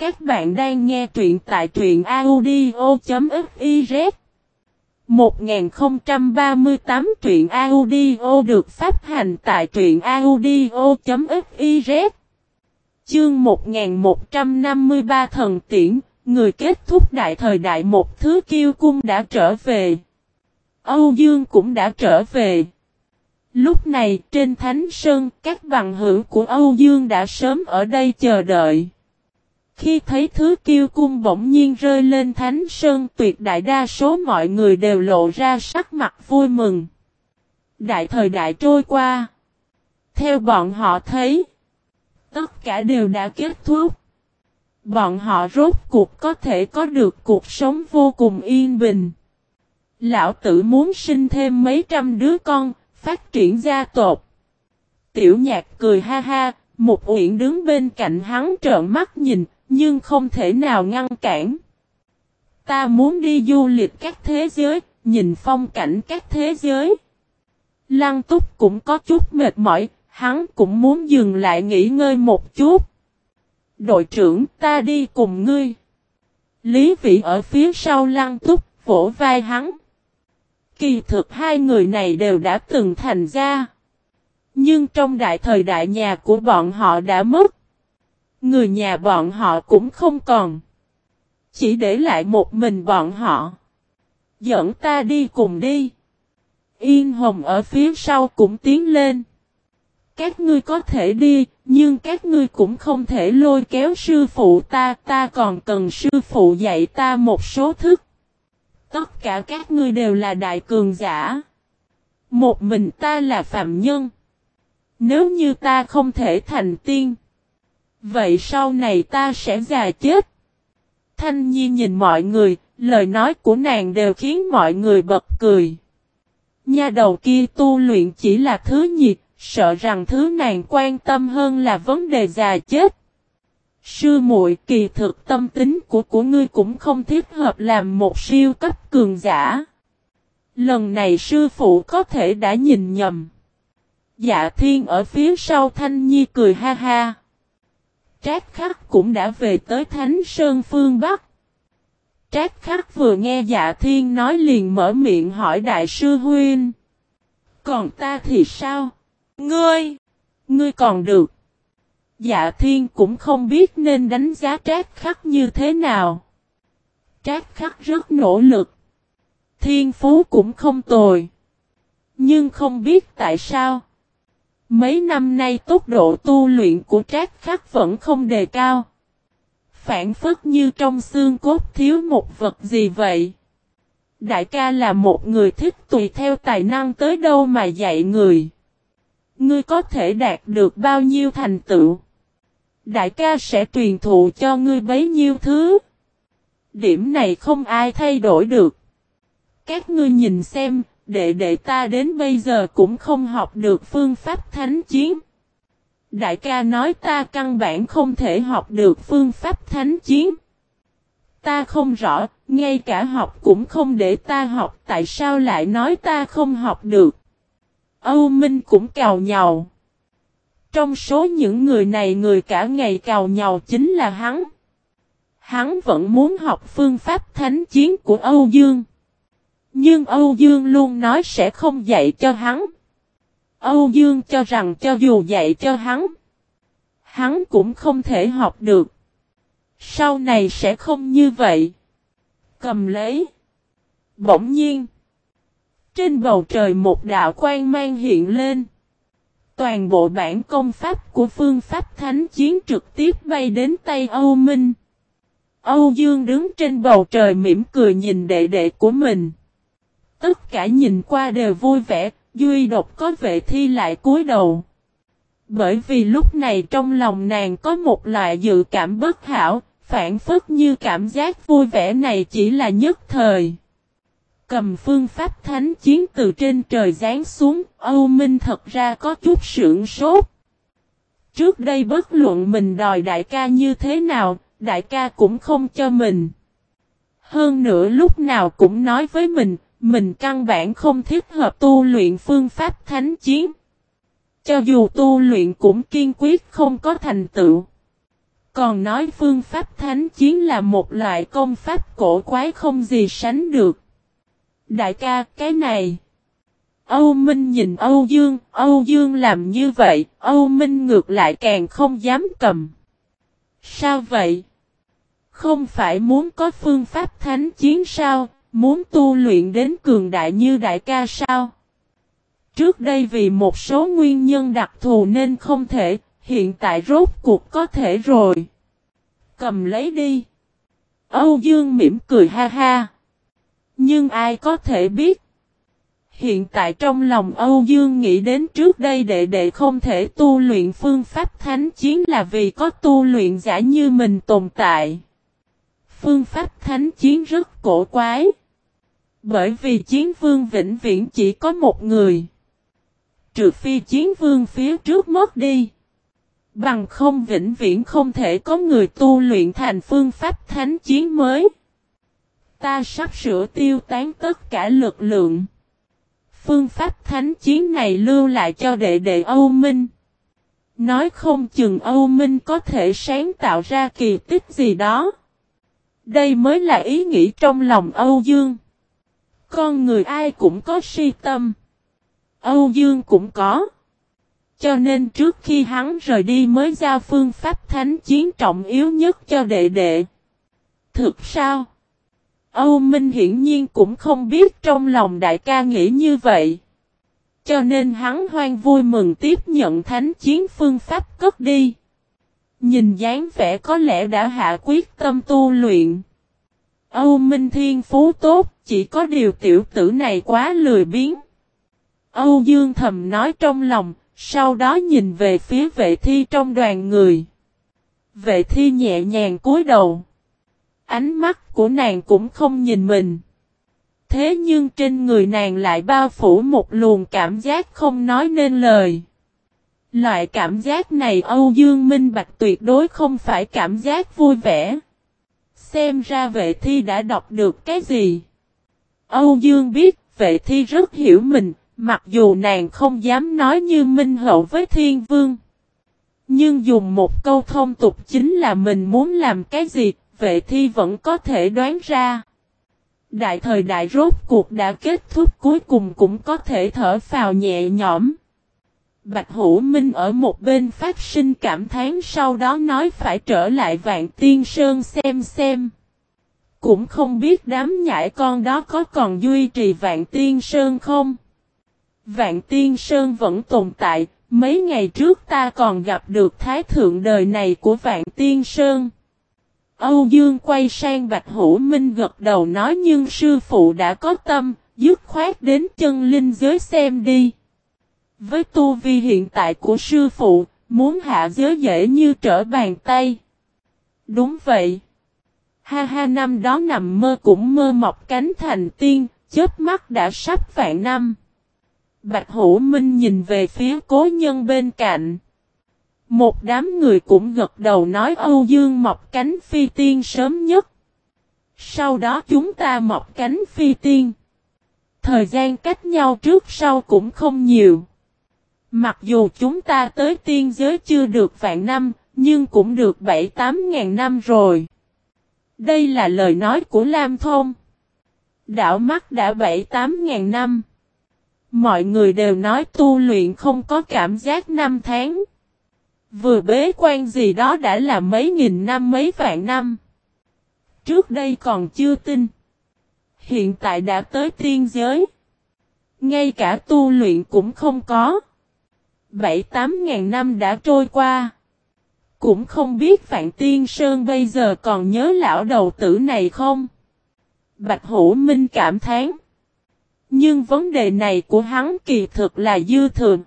Các bạn đang nghe truyện tại truyện audio.fiz 1038 truyện audio được phát hành tại truyện audio.fiz Chương 1153 Thần Tiễn, người kết thúc đại thời đại một thứ kiêu cung đã trở về. Âu Dương cũng đã trở về. Lúc này trên Thánh Sơn các bằng hữu của Âu Dương đã sớm ở đây chờ đợi. Khi thấy thứ kiêu cung bỗng nhiên rơi lên Thánh Sơn tuyệt đại đa số mọi người đều lộ ra sắc mặt vui mừng. Đại thời đại trôi qua. Theo bọn họ thấy, tất cả đều đã kết thúc. Bọn họ rốt cuộc có thể có được cuộc sống vô cùng yên bình. Lão tử muốn sinh thêm mấy trăm đứa con, phát triển gia tộc. Tiểu nhạc cười ha ha, một uyển đứng bên cạnh hắn trợn mắt nhìn, nhưng không thể nào ngăn cản. Ta muốn đi du lịch các thế giới, nhìn phong cảnh các thế giới. Lăng túc cũng có chút mệt mỏi, hắn cũng muốn dừng lại nghỉ ngơi một chút. Đội trưởng ta đi cùng ngươi. Lý vị ở phía sau lăng túc, vỗ vai hắn. Kỳ thực hai người này đều đã từng thành ra. Nhưng trong đại thời đại nhà của bọn họ đã mất. Người nhà bọn họ cũng không còn. Chỉ để lại một mình bọn họ. Dẫn ta đi cùng đi. Yên Hồng ở phía sau cũng tiến lên. Các ngươi có thể đi, nhưng các ngươi cũng không thể lôi kéo sư phụ ta, ta còn cần sư phụ dạy ta một số thức. Tất cả các ngươi đều là đại cường giả. Một mình ta là phạm nhân. Nếu như ta không thể thành tiên. Vậy sau này ta sẽ già chết. Thanh Nhi nhìn mọi người, lời nói của nàng đều khiến mọi người bật cười. Nha đầu kia tu luyện chỉ là thứ nhiệt, sợ rằng thứ nàng quan tâm hơn là vấn đề già chết. Sư muội kỳ thực tâm tính của của ngươi cũng không thiết hợp làm một siêu cấp cường giả. Lần này sư phụ có thể đã nhìn nhầm. Dạ thiên ở phía sau thanh nhi cười ha ha. Trác khắc cũng đã về tới Thánh Sơn phương Bắc. Trác khắc vừa nghe dạ thiên nói liền mở miệng hỏi đại sư Huynh. Còn ta thì sao? Ngươi! Ngươi còn được. Dạ thiên cũng không biết nên đánh giá trác khắc như thế nào. Trác khắc rất nỗ lực. Thiên phú cũng không tồi. Nhưng không biết tại sao. Mấy năm nay tốc độ tu luyện của trác khắc vẫn không đề cao. Phản phất như trong xương cốt thiếu một vật gì vậy. Đại ca là một người thích tùy theo tài năng tới đâu mà dạy người. Ngươi có thể đạt được bao nhiêu thành tựu. Đại ca sẽ truyền thụ cho ngươi bấy nhiêu thứ. Điểm này không ai thay đổi được. Các ngươi nhìn xem, đệ đệ ta đến bây giờ cũng không học được phương pháp thánh chiến. Đại ca nói ta căn bản không thể học được phương pháp thánh chiến. Ta không rõ, ngay cả học cũng không để ta học tại sao lại nói ta không học được. Âu Minh cũng cào nhào. Trong số những người này người cả ngày cào nhào chính là hắn. Hắn vẫn muốn học phương pháp thánh chiến của Âu Dương. Nhưng Âu Dương luôn nói sẽ không dạy cho hắn. Âu Dương cho rằng cho dù dạy cho hắn, hắn cũng không thể học được. Sau này sẽ không như vậy. Cầm lấy. Bỗng nhiên. Trên bầu trời một đạo quan mang hiện lên. Toàn bộ bản công pháp của phương pháp thánh chiến trực tiếp bay đến tay Âu Minh. Âu Dương đứng trên bầu trời mỉm cười nhìn đệ đệ của mình. Tất cả nhìn qua đều vui vẻ, duy độc có vệ thi lại cúi đầu. Bởi vì lúc này trong lòng nàng có một loại dự cảm bất hảo, phản phất như cảm giác vui vẻ này chỉ là nhất thời. Cầm phương pháp thánh chiến từ trên trời giáng xuống, Âu Minh thật ra có chút sưởng sốt. Trước đây bất luận mình đòi đại ca như thế nào, đại ca cũng không cho mình. Hơn nữa lúc nào cũng nói với mình, mình căn bản không thích hợp tu luyện phương pháp thánh chiến. Cho dù tu luyện cũng kiên quyết không có thành tựu. Còn nói phương pháp thánh chiến là một loại công pháp cổ quái không gì sánh được. Đại ca, cái này. Âu Minh nhìn Âu Dương, Âu Dương làm như vậy, Âu Minh ngược lại càng không dám cầm. Sao vậy? Không phải muốn có phương pháp thánh chiến sao, muốn tu luyện đến cường đại như đại ca sao? Trước đây vì một số nguyên nhân đặc thù nên không thể, hiện tại rốt cuộc có thể rồi. Cầm lấy đi. Âu Dương mỉm cười ha ha. Nhưng ai có thể biết? Hiện tại trong lòng Âu Dương nghĩ đến trước đây đệ đệ không thể tu luyện phương pháp thánh chiến là vì có tu luyện giả như mình tồn tại. Phương pháp thánh chiến rất cổ quái. Bởi vì chiến vương vĩnh viễn chỉ có một người. Trừ phi chiến vương phía trước mất đi. Bằng không vĩnh viễn không thể có người tu luyện thành phương pháp thánh chiến mới. Ta sắp sửa tiêu tán tất cả lực lượng. Phương pháp thánh chiến này lưu lại cho đệ đệ Âu Minh. Nói không chừng Âu Minh có thể sáng tạo ra kỳ tích gì đó. Đây mới là ý nghĩ trong lòng Âu Dương. Con người ai cũng có si tâm. Âu Dương cũng có. Cho nên trước khi hắn rời đi mới giao phương pháp thánh chiến trọng yếu nhất cho đệ đệ. Thực sao? Âu Minh hiển nhiên cũng không biết trong lòng đại ca nghĩ như vậy. Cho nên hắn hoan vui mừng tiếp nhận thánh chiến phương pháp cất đi. Nhìn dáng vẻ có lẽ đã hạ quyết tâm tu luyện. Âu Minh Thiên Phú tốt, chỉ có điều tiểu tử này quá lười biếng. Âu Dương thầm nói trong lòng, sau đó nhìn về phía vệ thi trong đoàn người. Vệ thi nhẹ nhàng cúi đầu. Ánh mắt của nàng cũng không nhìn mình. Thế nhưng trên người nàng lại bao phủ một luồng cảm giác không nói nên lời. Loại cảm giác này Âu Dương Minh Bạch tuyệt đối không phải cảm giác vui vẻ. Xem ra vệ thi đã đọc được cái gì. Âu Dương biết vệ thi rất hiểu mình, mặc dù nàng không dám nói như Minh Hậu với Thiên Vương. Nhưng dùng một câu thông tục chính là mình muốn làm cái gì, vệ thi vẫn có thể đoán ra. Đại thời đại rốt cuộc đã kết thúc cuối cùng cũng có thể thở phào nhẹ nhõm. Bạch Hữu Minh ở một bên phát sinh cảm thán sau đó nói phải trở lại Vạn Tiên Sơn xem xem. Cũng không biết đám nhãi con đó có còn duy trì Vạn Tiên Sơn không? Vạn Tiên Sơn vẫn tồn tại, mấy ngày trước ta còn gặp được Thái Thượng đời này của Vạn Tiên Sơn. Âu Dương quay sang Bạch Hữu Minh gật đầu nói nhưng sư phụ đã có tâm, dứt khoát đến chân linh giới xem đi. Với tu vi hiện tại của sư phụ, muốn hạ giới dễ như trở bàn tay. Đúng vậy. Ha ha năm đó nằm mơ cũng mơ mọc cánh thành tiên, chết mắt đã sắp vạn năm. Bạch Hữu Minh nhìn về phía cố nhân bên cạnh. Một đám người cũng gật đầu nói Âu Dương mọc cánh phi tiên sớm nhất. Sau đó chúng ta mọc cánh phi tiên. Thời gian cách nhau trước sau cũng không nhiều. Mặc dù chúng ta tới tiên giới chưa được vạn năm, nhưng cũng được 7-8 ngàn năm rồi. Đây là lời nói của Lam Thông. Đảo mắt đã 7-8 ngàn năm. Mọi người đều nói tu luyện không có cảm giác năm tháng. Vừa bế quan gì đó đã là mấy nghìn năm mấy vạn năm. Trước đây còn chưa tin. Hiện tại đã tới tiên giới. Ngay cả tu luyện cũng không có. Bảy tám ngàn năm đã trôi qua. Cũng không biết Phạn Tiên Sơn bây giờ còn nhớ lão đầu tử này không? Bạch Hữu Minh cảm thán. Nhưng vấn đề này của hắn kỳ thực là dư thường.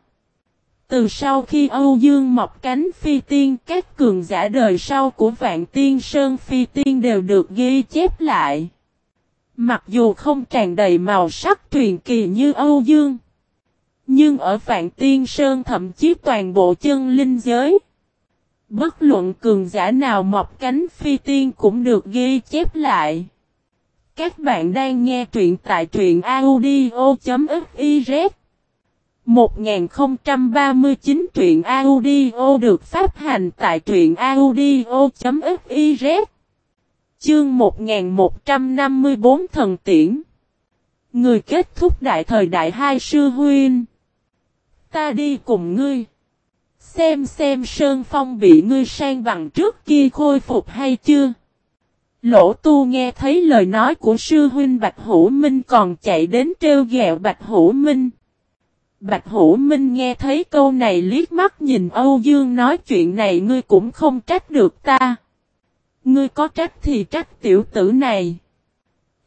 Từ sau khi Âu Dương mọc cánh phi tiên, các cường giả đời sau của Vạn Tiên Sơn phi tiên đều được ghi chép lại. Mặc dù không tràn đầy màu sắc truyền kỳ như Âu Dương. Nhưng ở Vạn Tiên Sơn thậm chí toàn bộ chân linh giới. Bất luận cường giả nào mọc cánh phi tiên cũng được ghi chép lại. Các bạn đang nghe truyện tại truyện audio.fiz 1039 truyện audio được phát hành tại truyện audio.fiz Chương 1154 Thần Tiễn Người kết thúc đại thời đại hai sư huynh Ta đi cùng ngươi Xem xem Sơn Phong bị ngươi sang bằng trước kia khôi phục hay chưa Lỗ tu nghe thấy lời nói của sư huynh Bạch Hữu Minh còn chạy đến trêu ghẹo Bạch Hữu Minh Bạch Hữu Minh nghe thấy câu này liếc mắt nhìn Âu Dương nói chuyện này ngươi cũng không trách được ta. Ngươi có trách thì trách tiểu tử này.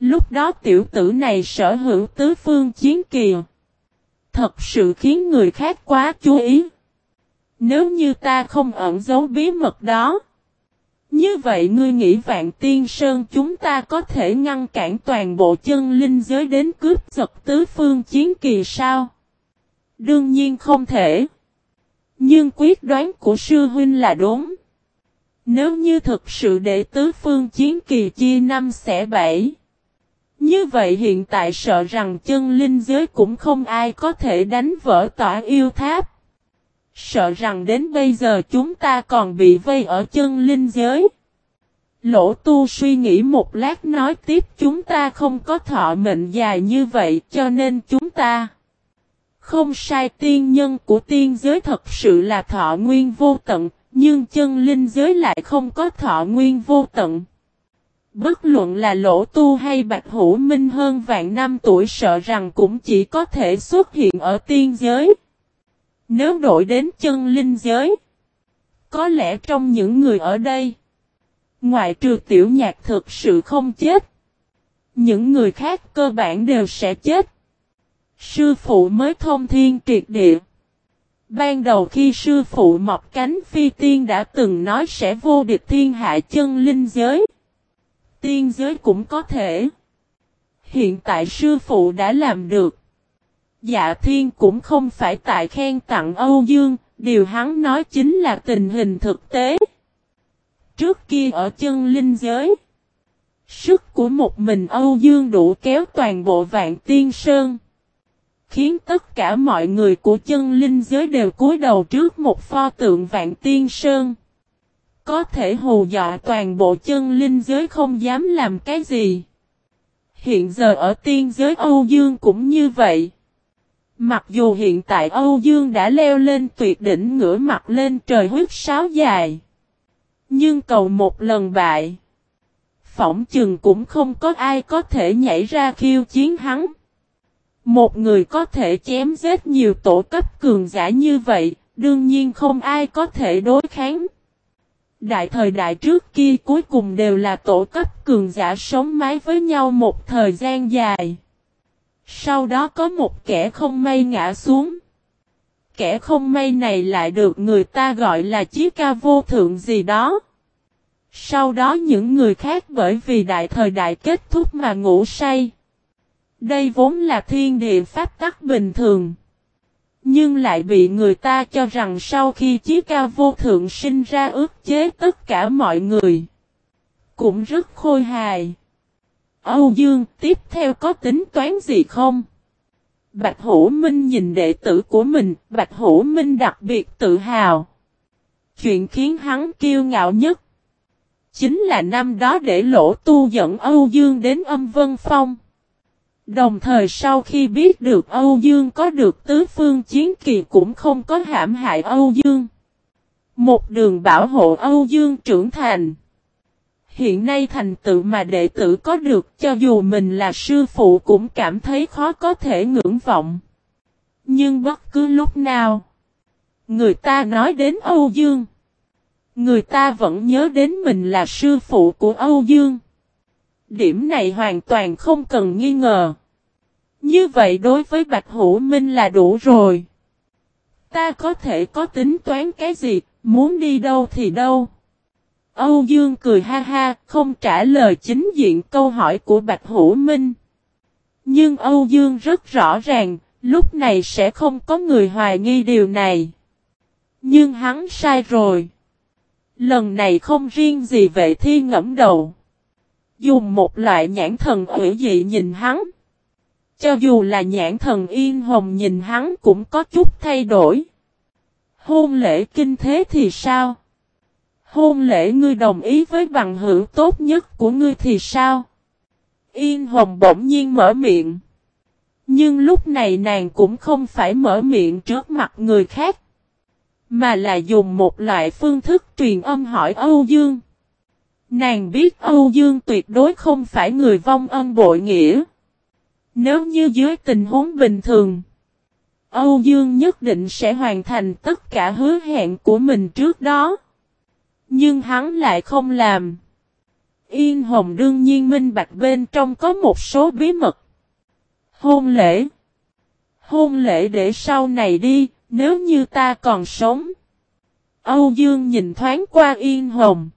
Lúc đó tiểu tử này sở hữu tứ phương chiến kìa. Thật sự khiến người khác quá chú ý. Nếu như ta không ẩn giấu bí mật đó. Như vậy ngươi nghĩ vạn tiên sơn chúng ta có thể ngăn cản toàn bộ chân linh giới đến cướp giật tứ phương chiến kỳ sao? Đương nhiên không thể. Nhưng quyết đoán của sư huynh là đúng. Nếu như thực sự để tứ phương chiến kỳ chia năm sẽ bảy. Như vậy hiện tại sợ rằng chân linh giới cũng không ai có thể đánh vỡ tỏa yêu tháp. Sợ rằng đến bây giờ chúng ta còn bị vây ở chân linh giới. Lỗ tu suy nghĩ một lát nói tiếp chúng ta không có thọ mệnh dài như vậy cho nên chúng ta không sai tiên nhân của tiên giới thật sự là thọ nguyên vô tận, nhưng chân linh giới lại không có thọ nguyên vô tận. Bất luận là lỗ tu hay bạch hữu minh hơn vạn năm tuổi sợ rằng cũng chỉ có thể xuất hiện ở tiên giới. Nếu đổi đến chân linh giới, có lẽ trong những người ở đây, ngoại trừ tiểu nhạc thực sự không chết, những người khác cơ bản đều sẽ chết. Sư phụ mới thông thiên triệt địa. Ban đầu khi sư phụ mọc cánh phi tiên đã từng nói sẽ vô địch thiên hạ chân linh giới. Tiên giới cũng có thể. Hiện tại sư phụ đã làm được. Dạ thiên cũng không phải tại khen tặng Âu Dương, điều hắn nói chính là tình hình thực tế. Trước kia ở chân linh giới, sức của một mình Âu Dương đủ kéo toàn bộ vạn tiên sơn khiến tất cả mọi người của chân linh giới đều cúi đầu trước một pho tượng vạn tiên sơn. Có thể hù dọa toàn bộ chân linh giới không dám làm cái gì. Hiện giờ ở tiên giới Âu Dương cũng như vậy. Mặc dù hiện tại Âu Dương đã leo lên tuyệt đỉnh ngửa mặt lên trời huyết sáo dài. Nhưng cầu một lần bại. Phỏng chừng cũng không có ai có thể nhảy ra khiêu chiến hắn. Một người có thể chém giết nhiều tổ cấp cường giả như vậy, đương nhiên không ai có thể đối kháng. Đại thời đại trước kia cuối cùng đều là tổ cấp cường giả sống mái với nhau một thời gian dài. Sau đó có một kẻ không may ngã xuống. Kẻ không may này lại được người ta gọi là chí ca vô thượng gì đó. Sau đó những người khác bởi vì đại thời đại kết thúc mà ngủ say. Đây vốn là thiên địa pháp tắc bình thường. Nhưng lại bị người ta cho rằng sau khi chí cao vô thượng sinh ra ước chế tất cả mọi người. Cũng rất khôi hài. Âu Dương tiếp theo có tính toán gì không? Bạch Hữu Minh nhìn đệ tử của mình, Bạch Hữu Minh đặc biệt tự hào. Chuyện khiến hắn kiêu ngạo nhất chính là năm đó để lỗ tu dẫn Âu Dương đến âm vân phong. Đồng thời sau khi biết được Âu Dương có được tứ phương chiến kỳ cũng không có hãm hại Âu Dương. Một đường bảo hộ Âu Dương trưởng thành. Hiện nay thành tựu mà đệ tử có được cho dù mình là sư phụ cũng cảm thấy khó có thể ngưỡng vọng. Nhưng bất cứ lúc nào, người ta nói đến Âu Dương. Người ta vẫn nhớ đến mình là sư phụ của Âu Dương. Điểm này hoàn toàn không cần nghi ngờ. Như vậy đối với Bạch Hữu Minh là đủ rồi. Ta có thể có tính toán cái gì, muốn đi đâu thì đâu. Âu Dương cười ha ha, không trả lời chính diện câu hỏi của Bạch Hữu Minh. Nhưng Âu Dương rất rõ ràng, lúc này sẽ không có người hoài nghi điều này. Nhưng hắn sai rồi. Lần này không riêng gì vệ thi ngẫm đầu. Dùng một loại nhãn thần ủy dị nhìn hắn. Cho dù là nhãn thần yên hồng nhìn hắn cũng có chút thay đổi. Hôn lễ kinh thế thì sao? Hôn lễ ngươi đồng ý với bằng hữu tốt nhất của ngươi thì sao? Yên hồng bỗng nhiên mở miệng. Nhưng lúc này nàng cũng không phải mở miệng trước mặt người khác. Mà là dùng một loại phương thức truyền âm hỏi Âu Dương. Nàng biết Âu Dương tuyệt đối không phải người vong ân bội nghĩa. Nếu như dưới tình huống bình thường, Âu Dương nhất định sẽ hoàn thành tất cả hứa hẹn của mình trước đó. Nhưng hắn lại không làm. Yên Hồng đương nhiên minh bạch bên trong có một số bí mật. Hôn lễ. Hôn lễ để sau này đi, nếu như ta còn sống. Âu Dương nhìn thoáng qua Yên Hồng.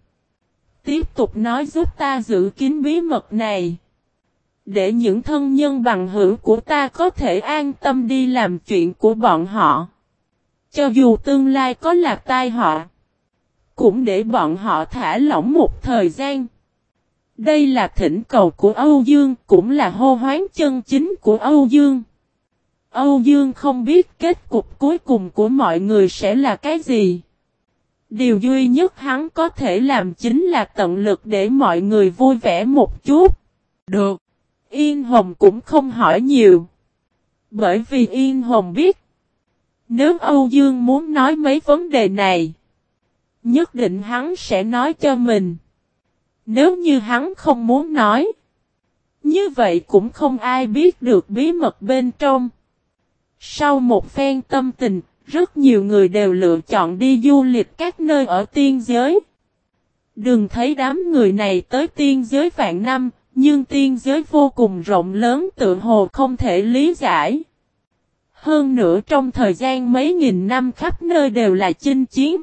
Tiếp tục nói giúp ta giữ kín bí mật này. Để những thân nhân bằng hữu của ta có thể an tâm đi làm chuyện của bọn họ. Cho dù tương lai có là tai họ. Cũng để bọn họ thả lỏng một thời gian. Đây là thỉnh cầu của Âu Dương, cũng là hô hoán chân chính của Âu Dương. Âu Dương không biết kết cục cuối cùng của mọi người sẽ là cái gì. Điều duy nhất hắn có thể làm chính là tận lực để mọi người vui vẻ một chút. Được. Yên Hồng cũng không hỏi nhiều. Bởi vì Yên Hồng biết. Nếu Âu Dương muốn nói mấy vấn đề này. Nhất định hắn sẽ nói cho mình. Nếu như hắn không muốn nói. Như vậy cũng không ai biết được bí mật bên trong. Sau một phen tâm tình, rất nhiều người đều lựa chọn đi du lịch các nơi ở tiên giới. Đừng thấy đám người này tới tiên giới vạn năm, nhưng tiên giới vô cùng rộng lớn tự hồ không thể lý giải. Hơn nữa trong thời gian mấy nghìn năm khắp nơi đều là chinh chiến.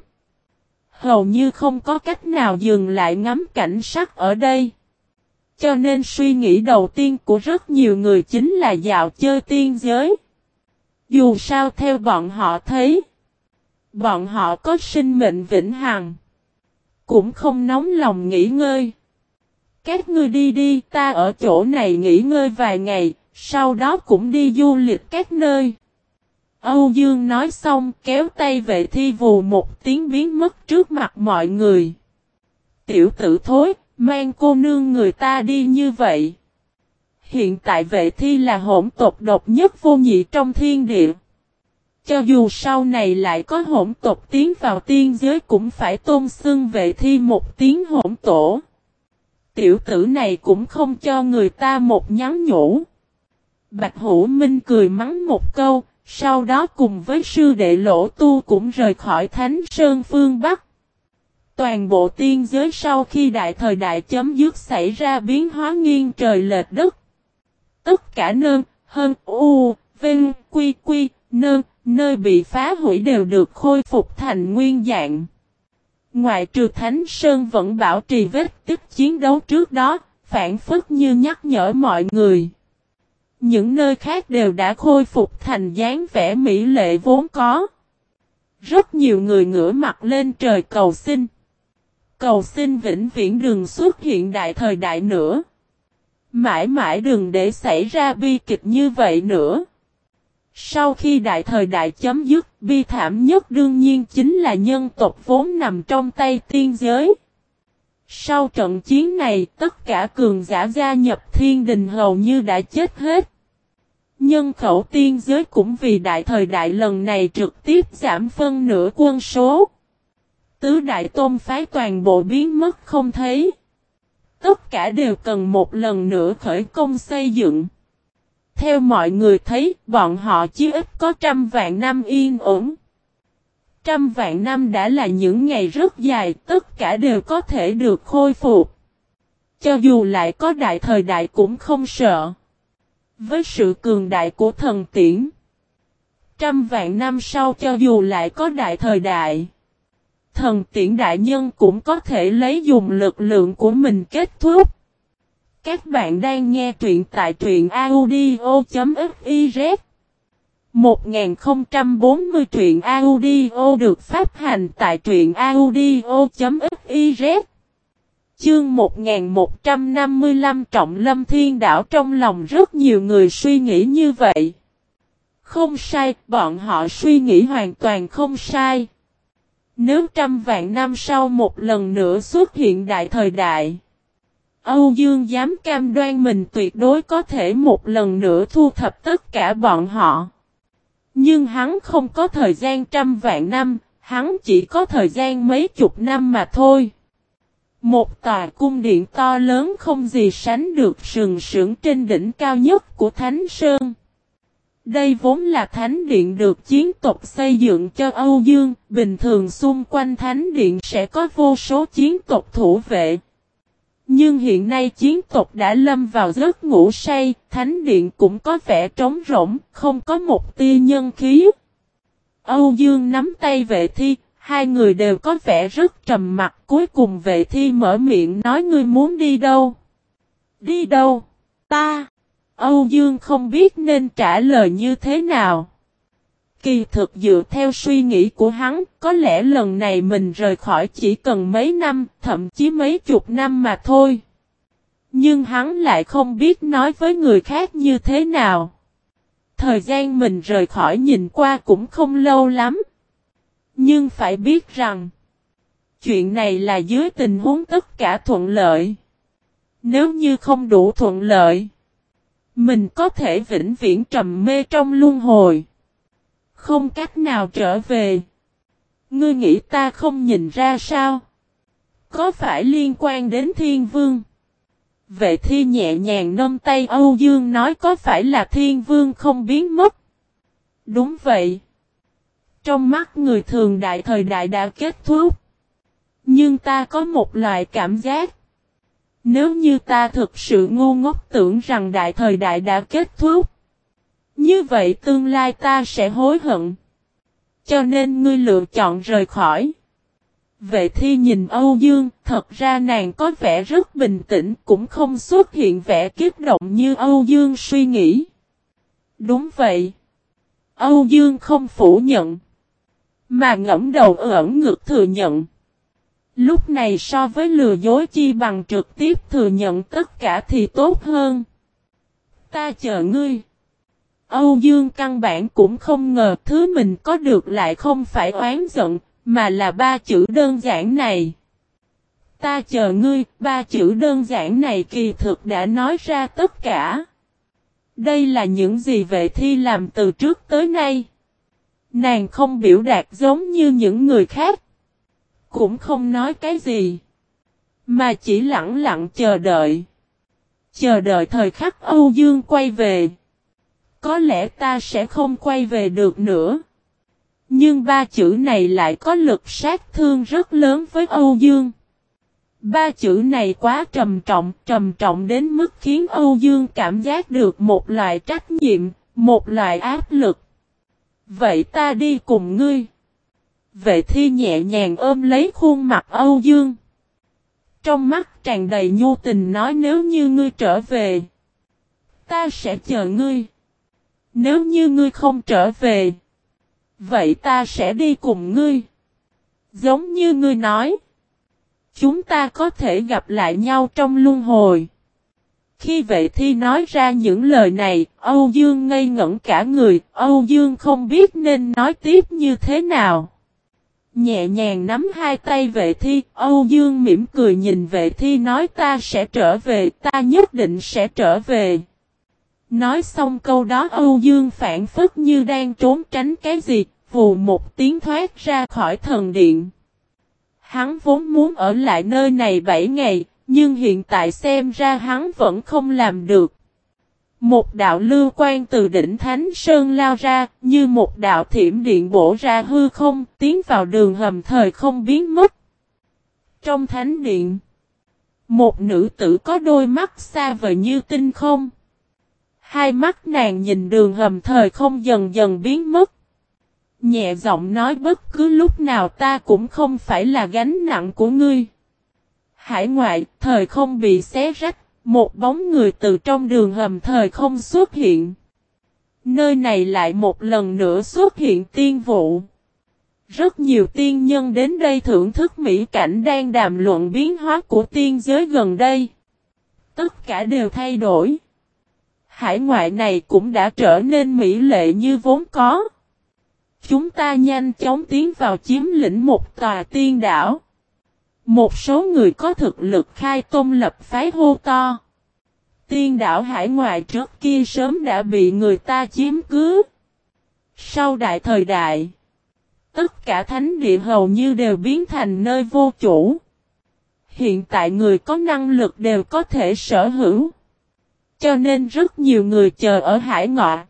Hầu như không có cách nào dừng lại ngắm cảnh sắc ở đây. Cho nên suy nghĩ đầu tiên của rất nhiều người chính là dạo chơi tiên giới. Dù sao theo bọn họ thấy, bọn họ có sinh mệnh vĩnh hằng, cũng không nóng lòng nghỉ ngơi. Các ngươi đi đi, ta ở chỗ này nghỉ ngơi vài ngày, sau đó cũng đi du lịch các nơi. Âu Dương nói xong kéo tay vệ thi vù một tiếng biến mất trước mặt mọi người. Tiểu tử thối, mang cô nương người ta đi như vậy. Hiện tại vệ thi là hỗn tộc độc nhất vô nhị trong thiên địa. Cho dù sau này lại có hỗn tộc tiến vào tiên giới cũng phải tôn xưng vệ thi một tiếng hỗn tổ. Tiểu tử này cũng không cho người ta một nhắn nhủ. Bạch Hữu Minh cười mắng một câu, sau đó cùng với sư đệ lỗ tu cũng rời khỏi Thánh Sơn phương Bắc. Toàn bộ tiên giới sau khi đại thời đại chấm dứt xảy ra biến hóa nghiêng trời lệch đất. Tất cả nơn, hơn, u, vinh, quy quy, nơn, nơi bị phá hủy đều được khôi phục thành nguyên dạng. Ngoại trừ Thánh Sơn vẫn bảo trì vết tích chiến đấu trước đó, phản phất như nhắc nhở mọi người. Những nơi khác đều đã khôi phục thành dáng vẻ mỹ lệ vốn có. Rất nhiều người ngửa mặt lên trời cầu xin. Cầu xin vĩnh viễn đừng xuất hiện đại thời đại nữa. Mãi mãi đừng để xảy ra bi kịch như vậy nữa. Sau khi đại thời đại chấm dứt, bi thảm nhất đương nhiên chính là nhân tộc vốn nằm trong tay tiên giới. Sau trận chiến này, tất cả cường giả gia nhập thiên đình hầu như đã chết hết. Nhân khẩu tiên giới cũng vì đại thời đại lần này trực tiếp giảm phân nửa quân số. Tứ đại tôn phái toàn bộ biến mất không thấy. Tất cả đều cần một lần nữa khởi công xây dựng. Theo mọi người thấy, bọn họ chỉ ít có trăm vạn năm yên ổn. Trăm vạn năm đã là những ngày rất dài, tất cả đều có thể được khôi phục. Cho dù lại có đại thời đại cũng không sợ. Với sự cường đại của thần tiễn, trăm vạn năm sau cho dù lại có đại thời đại, thần tiễn đại nhân cũng có thể lấy dùng lực lượng của mình kết thúc. Các bạn đang nghe truyện tại truyện audio.fif 1040 truyện audio được phát hành tại truyện audio.fiz Chương 1155 Trọng Lâm Thiên Đảo trong lòng rất nhiều người suy nghĩ như vậy. Không sai, bọn họ suy nghĩ hoàn toàn không sai. Nếu trăm vạn năm sau một lần nữa xuất hiện đại thời đại, Âu Dương dám cam đoan mình tuyệt đối có thể một lần nữa thu thập tất cả bọn họ. Nhưng hắn không có thời gian trăm vạn năm, hắn chỉ có thời gian mấy chục năm mà thôi. Một tòa cung điện to lớn không gì sánh được sừng sững trên đỉnh cao nhất của Thánh Sơn. Đây vốn là thánh điện được chiến tộc xây dựng cho Âu Dương, bình thường xung quanh thánh điện sẽ có vô số chiến tộc thủ vệ. Nhưng hiện nay chiến tộc đã lâm vào giấc ngủ say, thánh điện cũng có vẻ trống rỗng, không có một tia nhân khí. Âu Dương nắm tay vệ thi, hai người đều có vẻ rất trầm mặt, cuối cùng vệ thi mở miệng nói ngươi muốn đi đâu. Đi đâu? Ta. Âu Dương không biết nên trả lời như thế nào. Kỳ thực dựa theo suy nghĩ của hắn, có lẽ lần này mình rời khỏi chỉ cần mấy năm, thậm chí mấy chục năm mà thôi. Nhưng hắn lại không biết nói với người khác như thế nào. Thời gian mình rời khỏi nhìn qua cũng không lâu lắm. Nhưng phải biết rằng, chuyện này là dưới tình huống tất cả thuận lợi. Nếu như không đủ thuận lợi, mình có thể vĩnh viễn trầm mê trong luân hồi. Không cách nào trở về. Ngươi nghĩ ta không nhìn ra sao? Có phải liên quan đến thiên vương? Vệ thi nhẹ nhàng nâng tay Âu Dương nói có phải là thiên vương không biến mất? Đúng vậy. Trong mắt người thường đại thời đại đã kết thúc. Nhưng ta có một loại cảm giác. Nếu như ta thực sự ngu ngốc tưởng rằng đại thời đại đã kết thúc. Như vậy tương lai ta sẽ hối hận. Cho nên ngươi lựa chọn rời khỏi. Vệ thi nhìn Âu Dương, thật ra nàng có vẻ rất bình tĩnh, cũng không xuất hiện vẻ kiếp động như Âu Dương suy nghĩ. Đúng vậy. Âu Dương không phủ nhận. Mà ngẫm đầu ẩn ngược thừa nhận. Lúc này so với lừa dối chi bằng trực tiếp thừa nhận tất cả thì tốt hơn. Ta chờ ngươi. Âu Dương căn bản cũng không ngờ thứ mình có được lại không phải oán giận, mà là ba chữ đơn giản này. Ta chờ ngươi, ba chữ đơn giản này kỳ thực đã nói ra tất cả. Đây là những gì vệ thi làm từ trước tới nay. Nàng không biểu đạt giống như những người khác. Cũng không nói cái gì. Mà chỉ lặng lặng chờ đợi. Chờ đợi thời khắc Âu Dương quay về. Có lẽ ta sẽ không quay về được nữa. Nhưng ba chữ này lại có lực sát thương rất lớn với Âu Dương. Ba chữ này quá trầm trọng, trầm trọng đến mức khiến Âu Dương cảm giác được một loại trách nhiệm, một loại áp lực. Vậy ta đi cùng ngươi. Vệ thi nhẹ nhàng ôm lấy khuôn mặt Âu Dương. Trong mắt tràn đầy nhu tình nói nếu như ngươi trở về. Ta sẽ chờ ngươi. Nếu như ngươi không trở về. Vậy ta sẽ đi cùng ngươi. Giống như ngươi nói. Chúng ta có thể gặp lại nhau trong luân hồi. Khi vệ thi nói ra những lời này, Âu Dương ngây ngẩn cả người, Âu Dương không biết nên nói tiếp như thế nào. Nhẹ nhàng nắm hai tay vệ thi, Âu Dương mỉm cười nhìn vệ thi nói ta sẽ trở về, ta nhất định sẽ trở về. Nói xong câu đó Âu Dương phản phức như đang trốn tránh cái gì, vù một tiếng thoát ra khỏi thần điện. Hắn vốn muốn ở lại nơi này 7 ngày, nhưng hiện tại xem ra hắn vẫn không làm được. Một đạo lưu quan từ đỉnh Thánh Sơn lao ra, như một đạo thiểm điện bổ ra hư không, tiến vào đường hầm thời không biến mất. Trong thánh điện, một nữ tử có đôi mắt xa vời như tinh không. Hai mắt nàng nhìn đường hầm thời không dần dần biến mất. Nhẹ giọng nói bất cứ lúc nào ta cũng không phải là gánh nặng của ngươi. Hải ngoại, thời không bị xé rách, một bóng người từ trong đường hầm thời không xuất hiện. Nơi này lại một lần nữa xuất hiện tiên vụ. Rất nhiều tiên nhân đến đây thưởng thức mỹ cảnh đang đàm luận biến hóa của tiên giới gần đây. Tất cả đều thay đổi. Hải ngoại này cũng đã trở nên mỹ lệ như vốn có. Chúng ta nhanh chóng tiến vào chiếm lĩnh một tòa tiên đảo. Một số người có thực lực khai tôn lập phái hô to. Tiên đảo hải ngoại trước kia sớm đã bị người ta chiếm cứ. Sau đại thời đại, tất cả thánh địa hầu như đều biến thành nơi vô chủ. Hiện tại người có năng lực đều có thể sở hữu. Cho nên rất nhiều người chờ ở hải ngoại.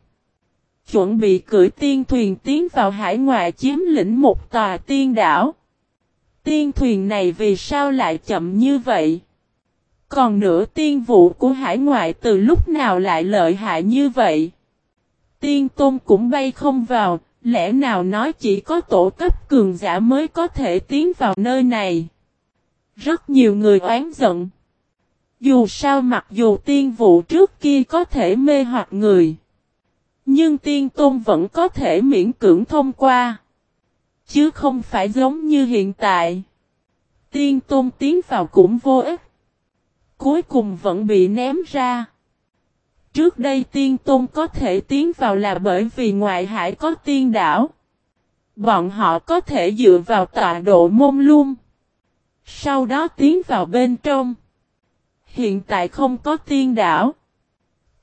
Chuẩn bị cưỡi tiên thuyền tiến vào hải ngoại chiếm lĩnh một tòa tiên đảo. Tiên thuyền này vì sao lại chậm như vậy? Còn nửa tiên vụ của hải ngoại từ lúc nào lại lợi hại như vậy? Tiên tôn cũng bay không vào, lẽ nào nói chỉ có tổ cấp cường giả mới có thể tiến vào nơi này? Rất nhiều người oán giận. Dù sao mặc dù tiên vụ trước kia có thể mê hoặc người. Nhưng tiên tôn vẫn có thể miễn cưỡng thông qua. Chứ không phải giống như hiện tại. Tiên tôn tiến vào cũng vô ích. Cuối cùng vẫn bị ném ra. Trước đây tiên tôn có thể tiến vào là bởi vì ngoại hải có tiên đảo. Bọn họ có thể dựa vào tọa độ môn luôn. Sau đó tiến vào bên trong. Hiện tại không có tiên đảo.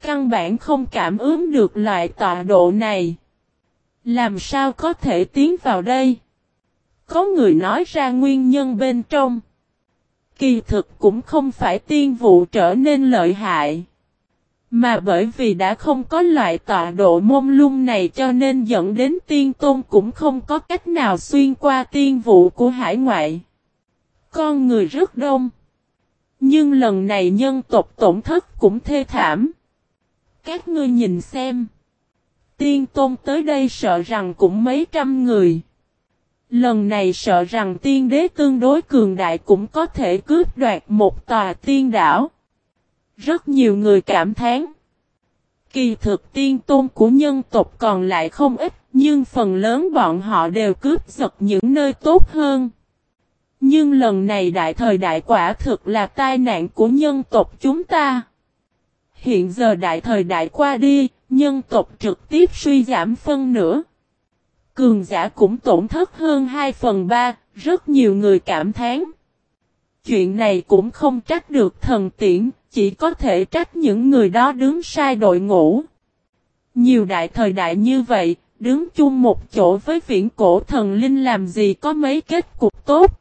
Căn bản không cảm ứng được loại tọa độ này. Làm sao có thể tiến vào đây? Có người nói ra nguyên nhân bên trong. Kỳ thực cũng không phải tiên vụ trở nên lợi hại. Mà bởi vì đã không có loại tọa độ mông lung này cho nên dẫn đến tiên tôn cũng không có cách nào xuyên qua tiên vụ của hải ngoại. Con người rất đông. Nhưng lần này nhân tộc tổn thất cũng thê thảm. Các ngươi nhìn xem. Tiên tôn tới đây sợ rằng cũng mấy trăm người. Lần này sợ rằng tiên đế tương đối cường đại cũng có thể cướp đoạt một tòa tiên đảo. Rất nhiều người cảm thán. Kỳ thực tiên tôn của nhân tộc còn lại không ít, nhưng phần lớn bọn họ đều cướp giật những nơi tốt hơn. Nhưng lần này đại thời đại quả thực là tai nạn của nhân tộc chúng ta. Hiện giờ đại thời đại qua đi, nhân tộc trực tiếp suy giảm phân nửa. Cường giả cũng tổn thất hơn 2 phần 3, rất nhiều người cảm thán. Chuyện này cũng không trách được thần tiễn, chỉ có thể trách những người đó đứng sai đội ngũ. Nhiều đại thời đại như vậy, đứng chung một chỗ với viễn cổ thần linh làm gì có mấy kết cục tốt.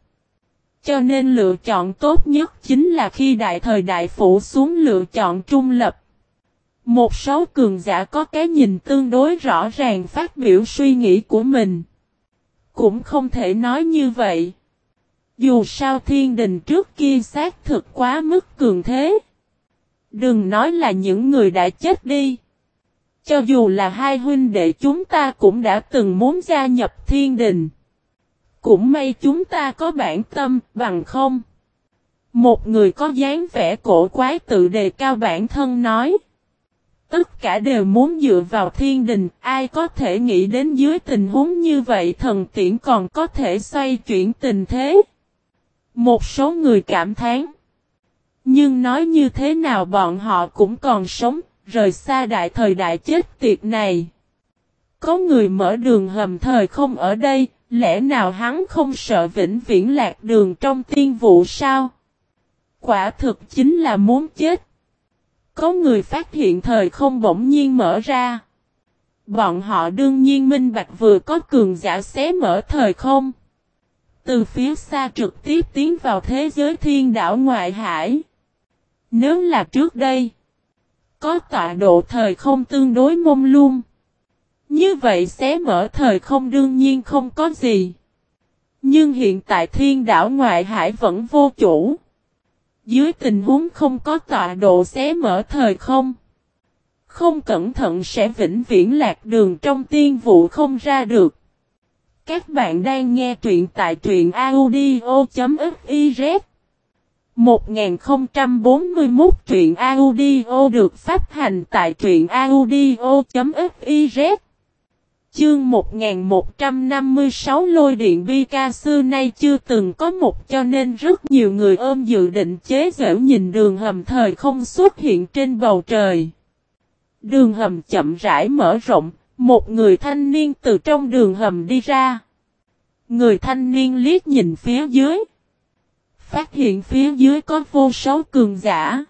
Cho nên lựa chọn tốt nhất chính là khi đại thời đại phủ xuống lựa chọn trung lập. Một số cường giả có cái nhìn tương đối rõ ràng phát biểu suy nghĩ của mình. Cũng không thể nói như vậy. Dù sao thiên đình trước kia xác thực quá mức cường thế. Đừng nói là những người đã chết đi. Cho dù là hai huynh đệ chúng ta cũng đã từng muốn gia nhập thiên đình. Cũng may chúng ta có bản tâm, bằng không. Một người có dáng vẻ cổ quái tự đề cao bản thân nói. Tất cả đều muốn dựa vào thiên đình, ai có thể nghĩ đến dưới tình huống như vậy thần tiễn còn có thể xoay chuyển tình thế. Một số người cảm thán. Nhưng nói như thế nào bọn họ cũng còn sống, rời xa đại thời đại chết tiệt này. Có người mở đường hầm thời không ở đây, lẽ nào hắn không sợ vĩnh viễn lạc đường trong tiên vụ sao? Quả thực chính là muốn chết. Có người phát hiện thời không bỗng nhiên mở ra. Bọn họ đương nhiên minh bạch vừa có cường giả xé mở thời không. Từ phía xa trực tiếp tiến vào thế giới thiên đảo ngoại hải. Nếu là trước đây, có tọa độ thời không tương đối mông lung. Như vậy xé mở thời không đương nhiên không có gì. Nhưng hiện tại thiên đảo ngoại hải vẫn vô chủ. Dưới tình huống không có tọa độ xé mở thời không. Không cẩn thận sẽ vĩnh viễn lạc đường trong tiên vụ không ra được. Các bạn đang nghe truyện tại truyện audio.fiz 1041 truyện audio được phát hành tại truyện audio.fiz Chương 1156 lôi điện bi ca xưa nay chưa từng có một cho nên rất nhiều người ôm dự định chế giễu nhìn đường hầm thời không xuất hiện trên bầu trời. Đường hầm chậm rãi mở rộng, một người thanh niên từ trong đường hầm đi ra. Người thanh niên liếc nhìn phía dưới. Phát hiện phía dưới có vô số cường giả.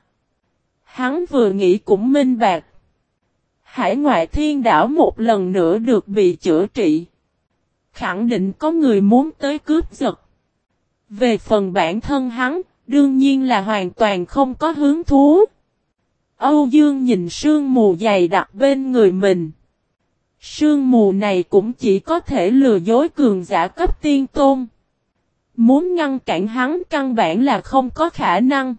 Hắn vừa nghĩ cũng minh bạc. Hải ngoại thiên đảo một lần nữa được bị chữa trị. Khẳng định có người muốn tới cướp giật. Về phần bản thân hắn, đương nhiên là hoàn toàn không có hứng thú. Âu Dương nhìn sương mù dày đặc bên người mình. Sương mù này cũng chỉ có thể lừa dối cường giả cấp tiên tôn. Muốn ngăn cản hắn căn bản là không có khả năng.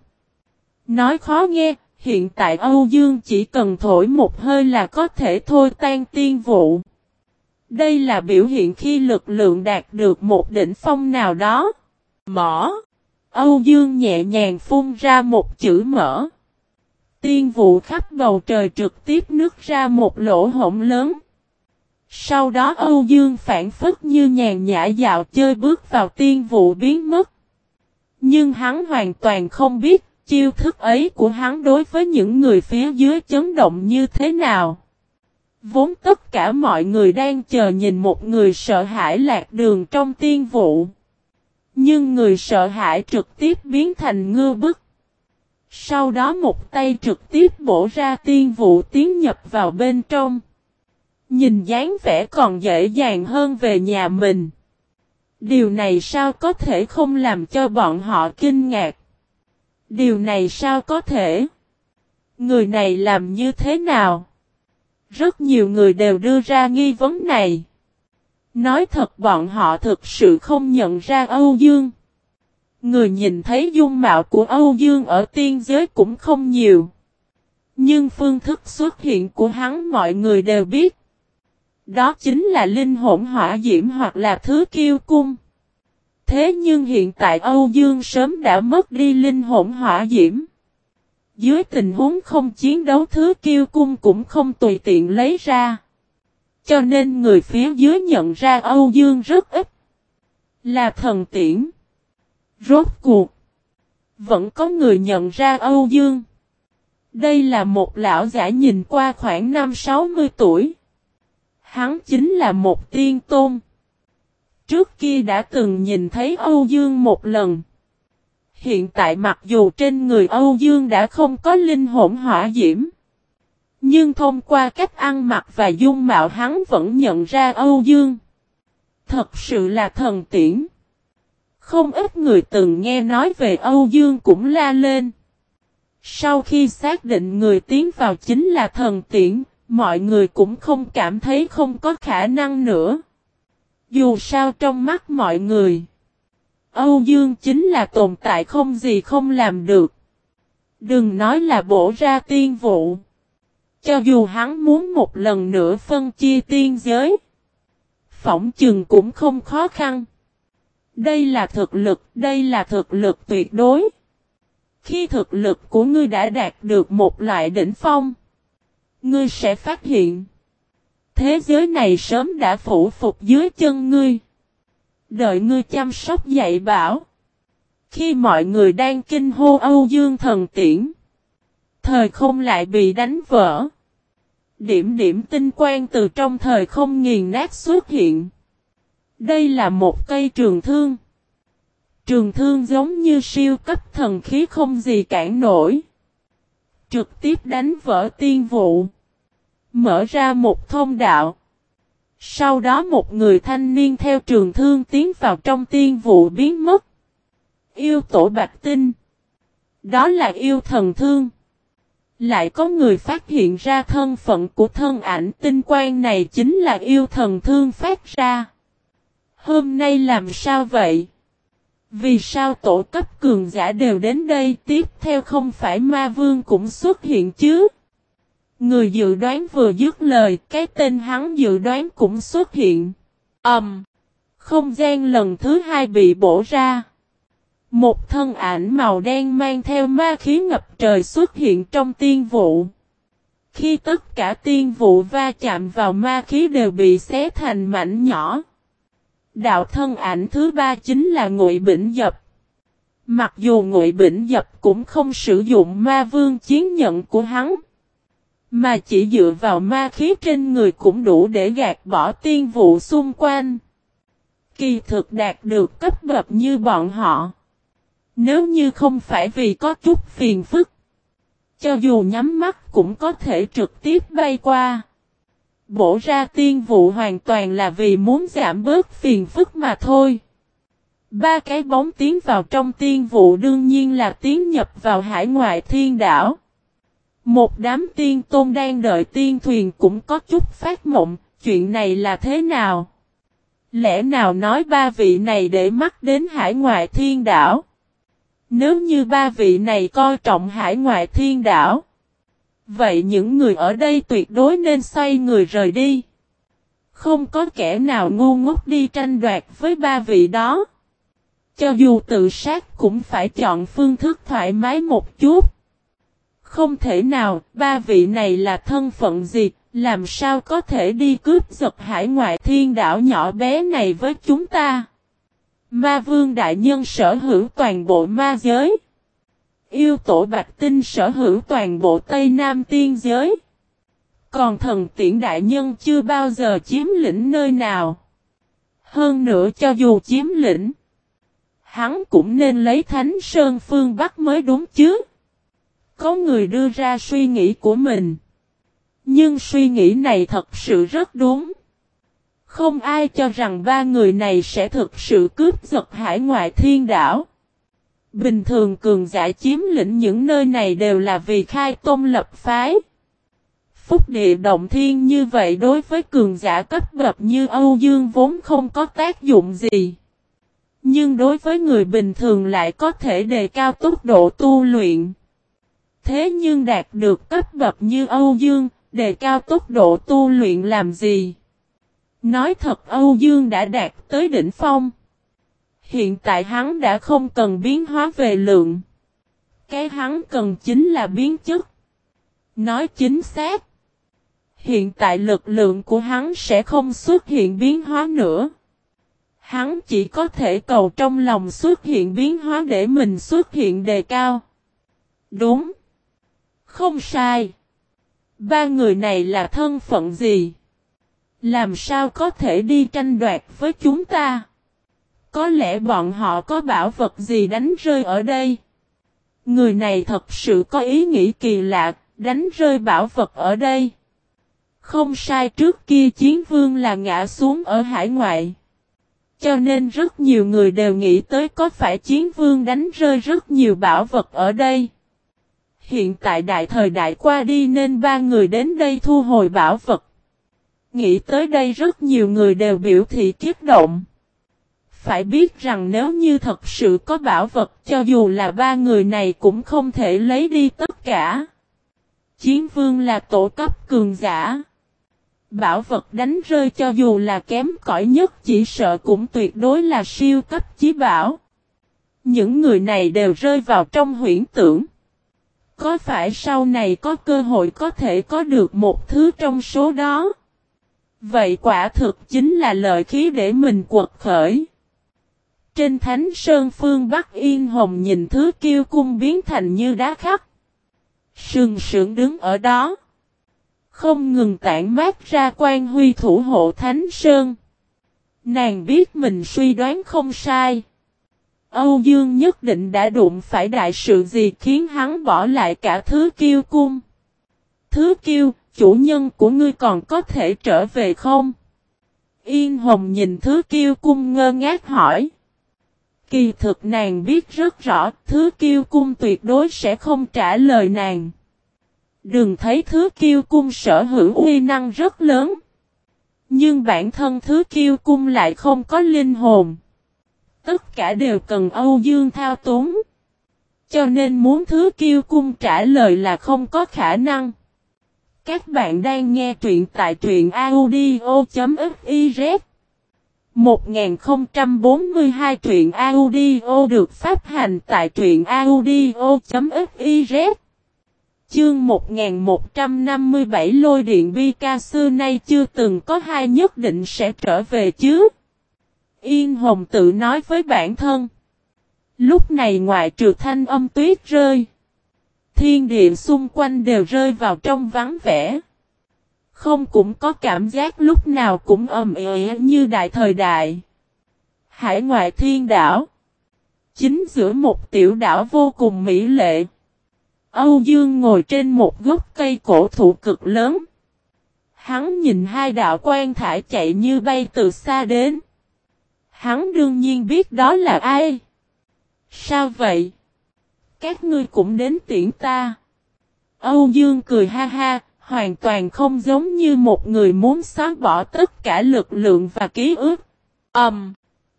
Nói khó nghe, hiện tại Âu Dương chỉ cần thổi một hơi là có thể thôi tan tiên vụ. Đây là biểu hiện khi lực lượng đạt được một đỉnh phong nào đó. Mỏ. Âu Dương nhẹ nhàng phun ra một chữ mở. Tiên vụ khắp bầu trời trực tiếp nứt ra một lỗ hổng lớn. Sau đó Âu Dương phản phất như nhàn nhã dạo chơi bước vào tiên vụ biến mất. Nhưng hắn hoàn toàn không biết chiêu thức ấy của hắn đối với những người phía dưới chấn động như thế nào. Vốn tất cả mọi người đang chờ nhìn một người sợ hãi lạc đường trong tiên vụ. Nhưng người sợ hãi trực tiếp biến thành ngư bức. Sau đó một tay trực tiếp bổ ra tiên vụ tiến nhập vào bên trong. Nhìn dáng vẻ còn dễ dàng hơn về nhà mình. Điều này sao có thể không làm cho bọn họ kinh ngạc. Điều này sao có thể? Người này làm như thế nào? Rất nhiều người đều đưa ra nghi vấn này. Nói thật, bọn họ thực sự không nhận ra Âu Dương. Người nhìn thấy dung mạo của Âu Dương ở tiên giới cũng không nhiều. Nhưng phương thức xuất hiện của hắn mọi người đều biết. Đó chính là linh hỗn hỏa diễm hoặc là thứ kiêu cung. Thế nhưng hiện tại Âu Dương sớm đã mất đi linh hồn hỏa diễm. Dưới tình huống không chiến đấu thứ kiêu cung cũng không tùy tiện lấy ra. Cho nên người phía dưới nhận ra Âu Dương rất ít. Là thần tiễn. Rốt cuộc. Vẫn có người nhận ra Âu Dương. Đây là một lão giả nhìn qua khoảng năm 60 tuổi. Hắn chính là một tiên tôn. Trước kia đã từng nhìn thấy Âu Dương một lần. Hiện tại mặc dù trên người Âu Dương đã không có linh hồn hỏa diễm. Nhưng thông qua cách ăn mặc và dung mạo hắn vẫn nhận ra Âu Dương. Thật sự là thần tiễn. Không ít người từng nghe nói về Âu Dương cũng la lên. Sau khi xác định người tiến vào chính là thần tiễn, mọi người cũng không cảm thấy không có khả năng nữa. Dù sao trong mắt mọi người, Âu Dương chính là tồn tại không gì không làm được. Đừng nói là bổ ra tiên vụ. Cho dù hắn muốn một lần nữa phân chia tiên giới, phỏng chừng cũng không khó khăn. Đây là thực lực, đây là thực lực tuyệt đối. Khi thực lực của ngươi đã đạt được một loại đỉnh phong, ngươi sẽ phát hiện Thế giới này sớm đã phủ phục dưới chân ngươi. Đợi ngươi chăm sóc dạy bảo. Khi mọi người đang kinh hô Âu Dương thần tiễn. Thời không lại bị đánh vỡ. Điểm điểm tinh quang từ trong thời không nghiền nát xuất hiện. Đây là một cây trường thương. Trường thương giống như siêu cấp thần khí không gì cản nổi. Trực tiếp đánh vỡ tiên vụ. Mở ra một thông đạo. Sau đó một người thanh niên theo trường thương tiến vào trong tiên vụ biến mất. Yêu tổ bạch tinh. Đó là yêu thần thương. Lại có người phát hiện ra thân phận của thân ảnh tinh quang này chính là yêu thần thương phát ra. Hôm nay làm sao vậy? Vì sao tổ cấp cường giả đều đến đây tiếp theo không phải ma vương cũng xuất hiện chứ? Người dự đoán vừa dứt lời, cái tên hắn dự đoán cũng xuất hiện. Ầm. Um, không gian lần thứ hai bị bổ ra. Một thân ảnh màu đen mang theo ma khí ngập trời xuất hiện trong tiên vụ. Khi tất cả tiên vụ va chạm vào ma khí đều bị xé thành mảnh nhỏ. Đạo thân ảnh thứ ba chính là Ngụy Bỉnh Dập. Mặc dù Ngụy Bỉnh Dập cũng không sử dụng ma vương chiến nhận của hắn. Mà chỉ dựa vào ma khí trên người cũng đủ để gạt bỏ tiên vụ xung quanh. Kỳ thực đạt được cấp bậc như bọn họ. Nếu như không phải vì có chút phiền phức. Cho dù nhắm mắt cũng có thể trực tiếp bay qua. Bổ ra tiên vụ hoàn toàn là vì muốn giảm bớt phiền phức mà thôi. Ba cái bóng tiến vào trong tiên vụ đương nhiên là tiến nhập vào hải ngoại thiên đảo. Một đám tiên tôn đang đợi tiên thuyền cũng có chút phát mộng, chuyện này là thế nào? Lẽ nào nói ba vị này để mắt đến hải ngoại thiên đảo? Nếu như ba vị này coi trọng hải ngoại thiên đảo, vậy những người ở đây tuyệt đối nên xoay người rời đi. Không có kẻ nào ngu ngốc đi tranh đoạt với ba vị đó. Cho dù tự sát cũng phải chọn phương thức thoải mái một chút. Không thể nào, ba vị này là thân phận gì, làm sao có thể đi cướp giật hải ngoại thiên đảo nhỏ bé này với chúng ta? Ma vương đại nhân sở hữu toàn bộ ma giới. Yêu tổ bạch tinh sở hữu toàn bộ Tây Nam tiên giới. Còn thần tiễn đại nhân chưa bao giờ chiếm lĩnh nơi nào. Hơn nữa cho dù chiếm lĩnh. Hắn cũng nên lấy thánh sơn phương Bắc mới đúng chứ. Có người đưa ra suy nghĩ của mình. Nhưng suy nghĩ này thật sự rất đúng. Không ai cho rằng ba người này sẽ thực sự cướp giật hải ngoại thiên đảo. Bình thường cường giả chiếm lĩnh những nơi này đều là vì khai tôn lập phái. Phúc địa động thiên như vậy đối với cường giả cấp bậc như Âu Dương vốn không có tác dụng gì. Nhưng đối với người bình thường lại có thể đề cao tốc độ tu luyện. Thế nhưng đạt được cấp bậc như Âu Dương, đề cao tốc độ tu luyện làm gì? Nói thật Âu Dương đã đạt tới đỉnh phong. Hiện tại hắn đã không cần biến hóa về lượng. Cái hắn cần chính là biến chất. Nói chính xác. Hiện tại lực lượng của hắn sẽ không xuất hiện biến hóa nữa. Hắn chỉ có thể cầu trong lòng xuất hiện biến hóa để mình xuất hiện đề cao. Đúng. Không sai. Ba người này là thân phận gì? Làm sao có thể đi tranh đoạt với chúng ta? Có lẽ bọn họ có bảo vật gì đánh rơi ở đây? Người này thật sự có ý nghĩ kỳ lạ, đánh rơi bảo vật ở đây. Không sai trước kia chiến vương là ngã xuống ở hải ngoại. Cho nên rất nhiều người đều nghĩ tới có phải chiến vương đánh rơi rất nhiều bảo vật ở đây. Hiện tại đại thời đại qua đi nên ba người đến đây thu hồi bảo vật. Nghĩ tới đây rất nhiều người đều biểu thị kiếp động. Phải biết rằng nếu như thật sự có bảo vật, cho dù là ba người này cũng không thể lấy đi tất cả. Chiến vương là tổ cấp cường giả. Bảo vật đánh rơi cho dù là kém cỏi nhất chỉ sợ cũng tuyệt đối là siêu cấp chí bảo. Những người này đều rơi vào trong huyễn tưởng. Có phải sau này có cơ hội có thể có được một thứ trong số đó? Vậy quả thực chính là lợi khí để mình quật khởi. Trên thánh sơn phương Bắc Yên Hồng nhìn thứ kiêu cung biến thành như đá khắc. Sừng sững đứng ở đó. Không ngừng tản mát ra quan huy thủ hộ thánh sơn. Nàng biết mình suy đoán không sai. Âu Dương nhất định đã đụng phải đại sự gì khiến hắn bỏ lại cả thứ kiêu cung. Thứ kiêu, chủ nhân của ngươi còn có thể trở về không? Yên Hồng nhìn thứ kiêu cung ngơ ngác hỏi. Kỳ thực nàng biết rất rõ thứ kiêu cung tuyệt đối sẽ không trả lời nàng. Đừng thấy thứ kiêu cung sở hữu uy năng rất lớn. Nhưng bản thân thứ kiêu cung lại không có linh hồn. Tất cả đều cần Âu Dương thao túng. Cho nên muốn thứ kiêu cung trả lời là không có khả năng. Các bạn đang nghe truyện tại truyện audio.fiz 1042 truyện audio được phát hành tại truyện audio.fiz Chương 1157 lôi điện bi ca xưa nay chưa từng có hai nhất định sẽ trở về chứ. Yên Hồng tự nói với bản thân. Lúc này ngoại trừ thanh âm tuyết rơi. Thiên địa xung quanh đều rơi vào trong vắng vẻ. Không cũng có cảm giác lúc nào cũng ầm ĩ như đại thời đại. Hải ngoại thiên đảo. Chính giữa một tiểu đảo vô cùng mỹ lệ. Âu Dương ngồi trên một gốc cây cổ thụ cực lớn. Hắn nhìn hai đạo quan thải chạy như bay từ xa đến. Hắn đương nhiên biết đó là ai. Sao vậy? Các ngươi cũng đến tiễn ta. Âu Dương cười ha ha, hoàn toàn không giống như một người muốn xóa bỏ tất cả lực lượng và ký ức. Ầm. Um,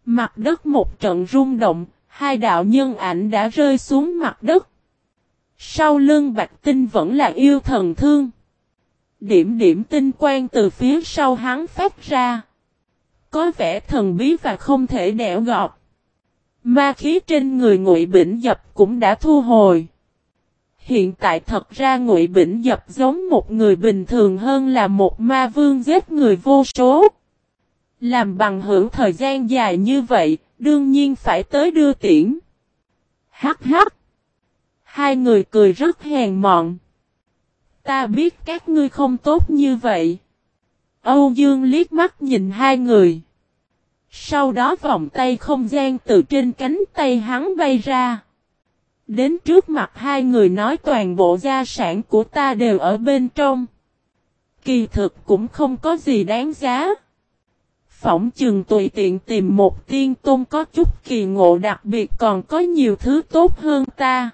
mặt đất một trận rung động, hai đạo nhân ảnh đã rơi xuống mặt đất. Sau lưng Bạch Tinh vẫn là yêu thần thương. Điểm điểm tinh quang từ phía sau hắn phát ra. Có vẻ thần bí và không thể đẻo gọt. Ma khí trên người Ngụy Bỉnh Dập cũng đã thu hồi. Hiện tại thật ra Ngụy Bỉnh Dập giống một người bình thường hơn là một ma vương giết người vô số. Làm bằng hữu thời gian dài như vậy, đương nhiên phải tới đưa tiễn. Hắc hắc. Hai người cười rất hèn mọn. Ta biết các ngươi không tốt như vậy. Âu Dương liếc mắt nhìn hai người. Sau đó vòng tay không gian từ trên cánh tay hắn bay ra. Đến trước mặt hai người nói toàn bộ gia sản của ta đều ở bên trong. Kỳ thực cũng không có gì đáng giá. Phỏng chừng tùy tiện tìm một tiên tôn có chút kỳ ngộ đặc biệt còn có nhiều thứ tốt hơn ta.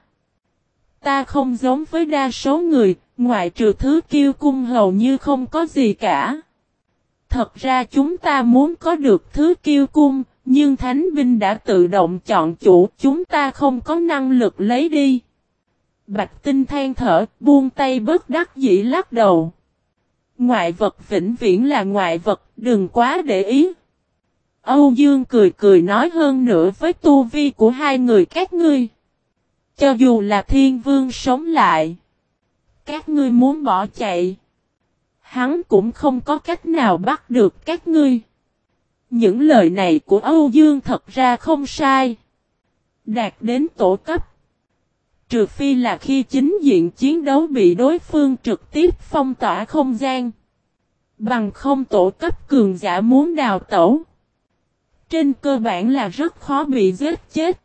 Ta không giống với đa số người, ngoại trừ thứ kiêu cung hầu như không có gì cả. Thật ra chúng ta muốn có được thứ kiêu cung, nhưng thánh binh đã tự động chọn chủ, chúng ta không có năng lực lấy đi. Bạch tinh than thở, buông tay bớt đắc dĩ lắc đầu. Ngoại vật vĩnh viễn là ngoại vật, đừng quá để ý. Âu Dương cười cười nói hơn nữa với tu vi của hai người các ngươi. Cho dù là thiên vương sống lại. Các ngươi muốn bỏ chạy. Hắn cũng không có cách nào bắt được các ngươi. Những lời này của Âu Dương thật ra không sai. Đạt đến tổ cấp. Trừ phi là khi chính diện chiến đấu bị đối phương trực tiếp phong tỏa không gian. Bằng không tổ cấp cường giả muốn đào tẩu. Trên cơ bản là rất khó bị giết chết.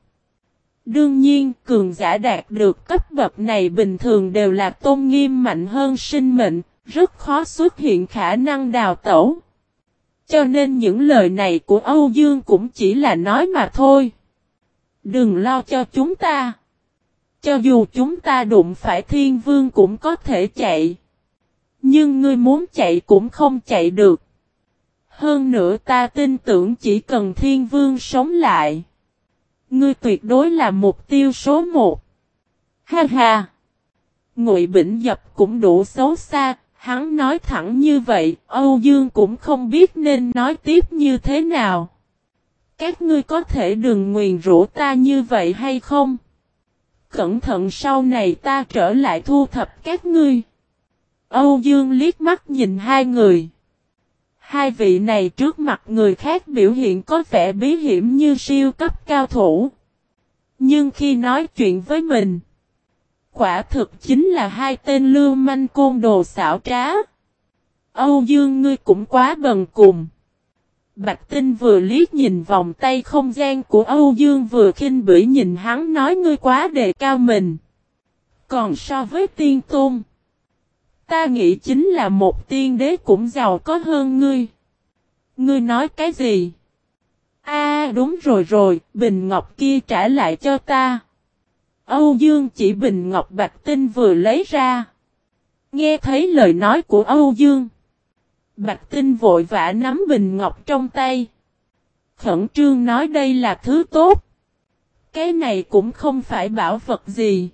Đương nhiên, cường giả đạt được cấp bậc này bình thường đều là tôn nghiêm mạnh hơn sinh mệnh, rất khó xuất hiện khả năng đào tẩu. Cho nên những lời này của Âu Dương cũng chỉ là nói mà thôi. Đừng lo cho chúng ta. Cho dù chúng ta đụng phải thiên vương cũng có thể chạy. Nhưng ngươi muốn chạy cũng không chạy được. Hơn nữa ta tin tưởng chỉ cần thiên vương sống lại. Ngươi tuyệt đối là mục tiêu số một. Ha ha! Ngụy Bỉnh Dập cũng đủ xấu xa, hắn nói thẳng như vậy, Âu Dương cũng không biết nên nói tiếp như thế nào. Các ngươi có thể đừng nguyền rủa ta như vậy hay không? Cẩn thận sau này ta trở lại thu thập các ngươi. Âu Dương liếc mắt nhìn hai người. Hai vị này trước mặt người khác biểu hiện có vẻ bí hiểm như siêu cấp cao thủ. Nhưng khi nói chuyện với mình, quả thực chính là hai tên lưu manh côn đồ xảo trá. Âu Dương ngươi cũng quá bần cùng. Bạch Tinh vừa liếc nhìn vòng tay không gian của Âu Dương vừa khinh bỉ nhìn hắn nói ngươi quá đề cao mình. Còn so với tiên tôn, ta nghĩ chính là một tiên đế cũng giàu có hơn ngươi. Ngươi nói cái gì? A đúng rồi rồi, bình ngọc kia trả lại cho ta. Âu Dương chỉ bình ngọc bạch tinh vừa lấy ra. Nghe thấy lời nói của Âu Dương. Bạch tinh vội vã nắm bình ngọc trong tay. Khẩn trương nói đây là thứ tốt. Cái này cũng không phải bảo vật gì.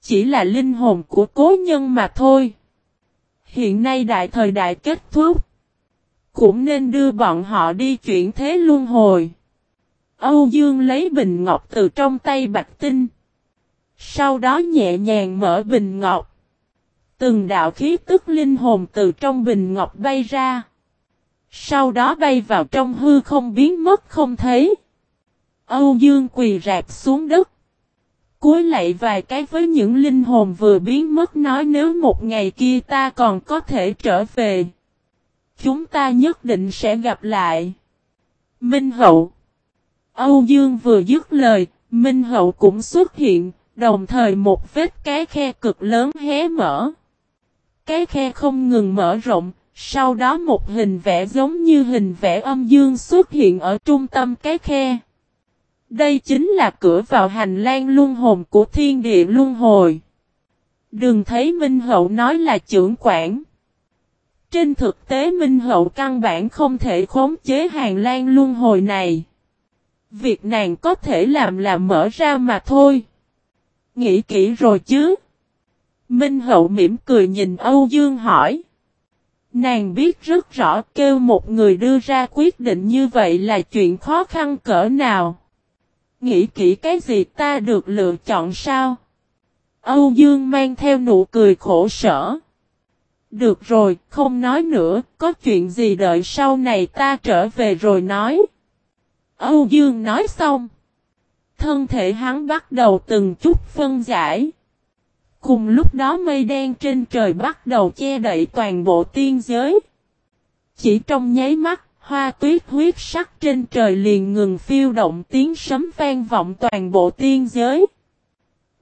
Chỉ là linh hồn của cố nhân mà thôi. Hiện nay đại thời đại kết thúc. Cũng nên đưa bọn họ đi chuyển thế luân hồi. Âu Dương lấy bình ngọc từ trong tay Bạch Tinh. Sau đó nhẹ nhàng mở bình ngọc. Từng đạo khí tức linh hồn từ trong bình ngọc bay ra. Sau đó bay vào trong hư không biến mất không thấy. Âu Dương quỳ rạp xuống đất. cuối lại vài cái với những linh hồn vừa biến mất nói nếu một ngày kia ta còn có thể trở về. Chúng ta nhất định sẽ gặp lại. Minh Hậu Âu Dương vừa dứt lời, Minh Hậu cũng xuất hiện, đồng thời một vết cái khe cực lớn hé mở. Cái khe không ngừng mở rộng, sau đó một hình vẽ giống như hình vẽ âm dương xuất hiện ở trung tâm cái khe. Đây chính là cửa vào hành lang luân hồn của thiên địa luân hồi. Đừng thấy Minh Hậu nói là trưởng quản. Trên thực tế Minh Hậu căn bản không thể khống chế hàng lan luân hồi này. Việc nàng có thể làm là mở ra mà thôi. Nghĩ kỹ rồi chứ. Minh Hậu mỉm cười nhìn Âu Dương hỏi. Nàng biết rất rõ kêu một người đưa ra quyết định như vậy là chuyện khó khăn cỡ nào. Nghĩ kỹ cái gì ta được lựa chọn sao? Âu Dương mang theo nụ cười khổ sở. Được rồi, không nói nữa, có chuyện gì đợi sau này ta trở về rồi nói. Âu Dương nói xong. Thân thể hắn bắt đầu từng chút phân giải. Cùng lúc đó mây đen trên trời bắt đầu che đậy toàn bộ tiên giới. Chỉ trong nháy mắt, hoa tuyết huyết sắc trên trời liền ngừng phiêu động tiếng sấm vang vọng toàn bộ tiên giới.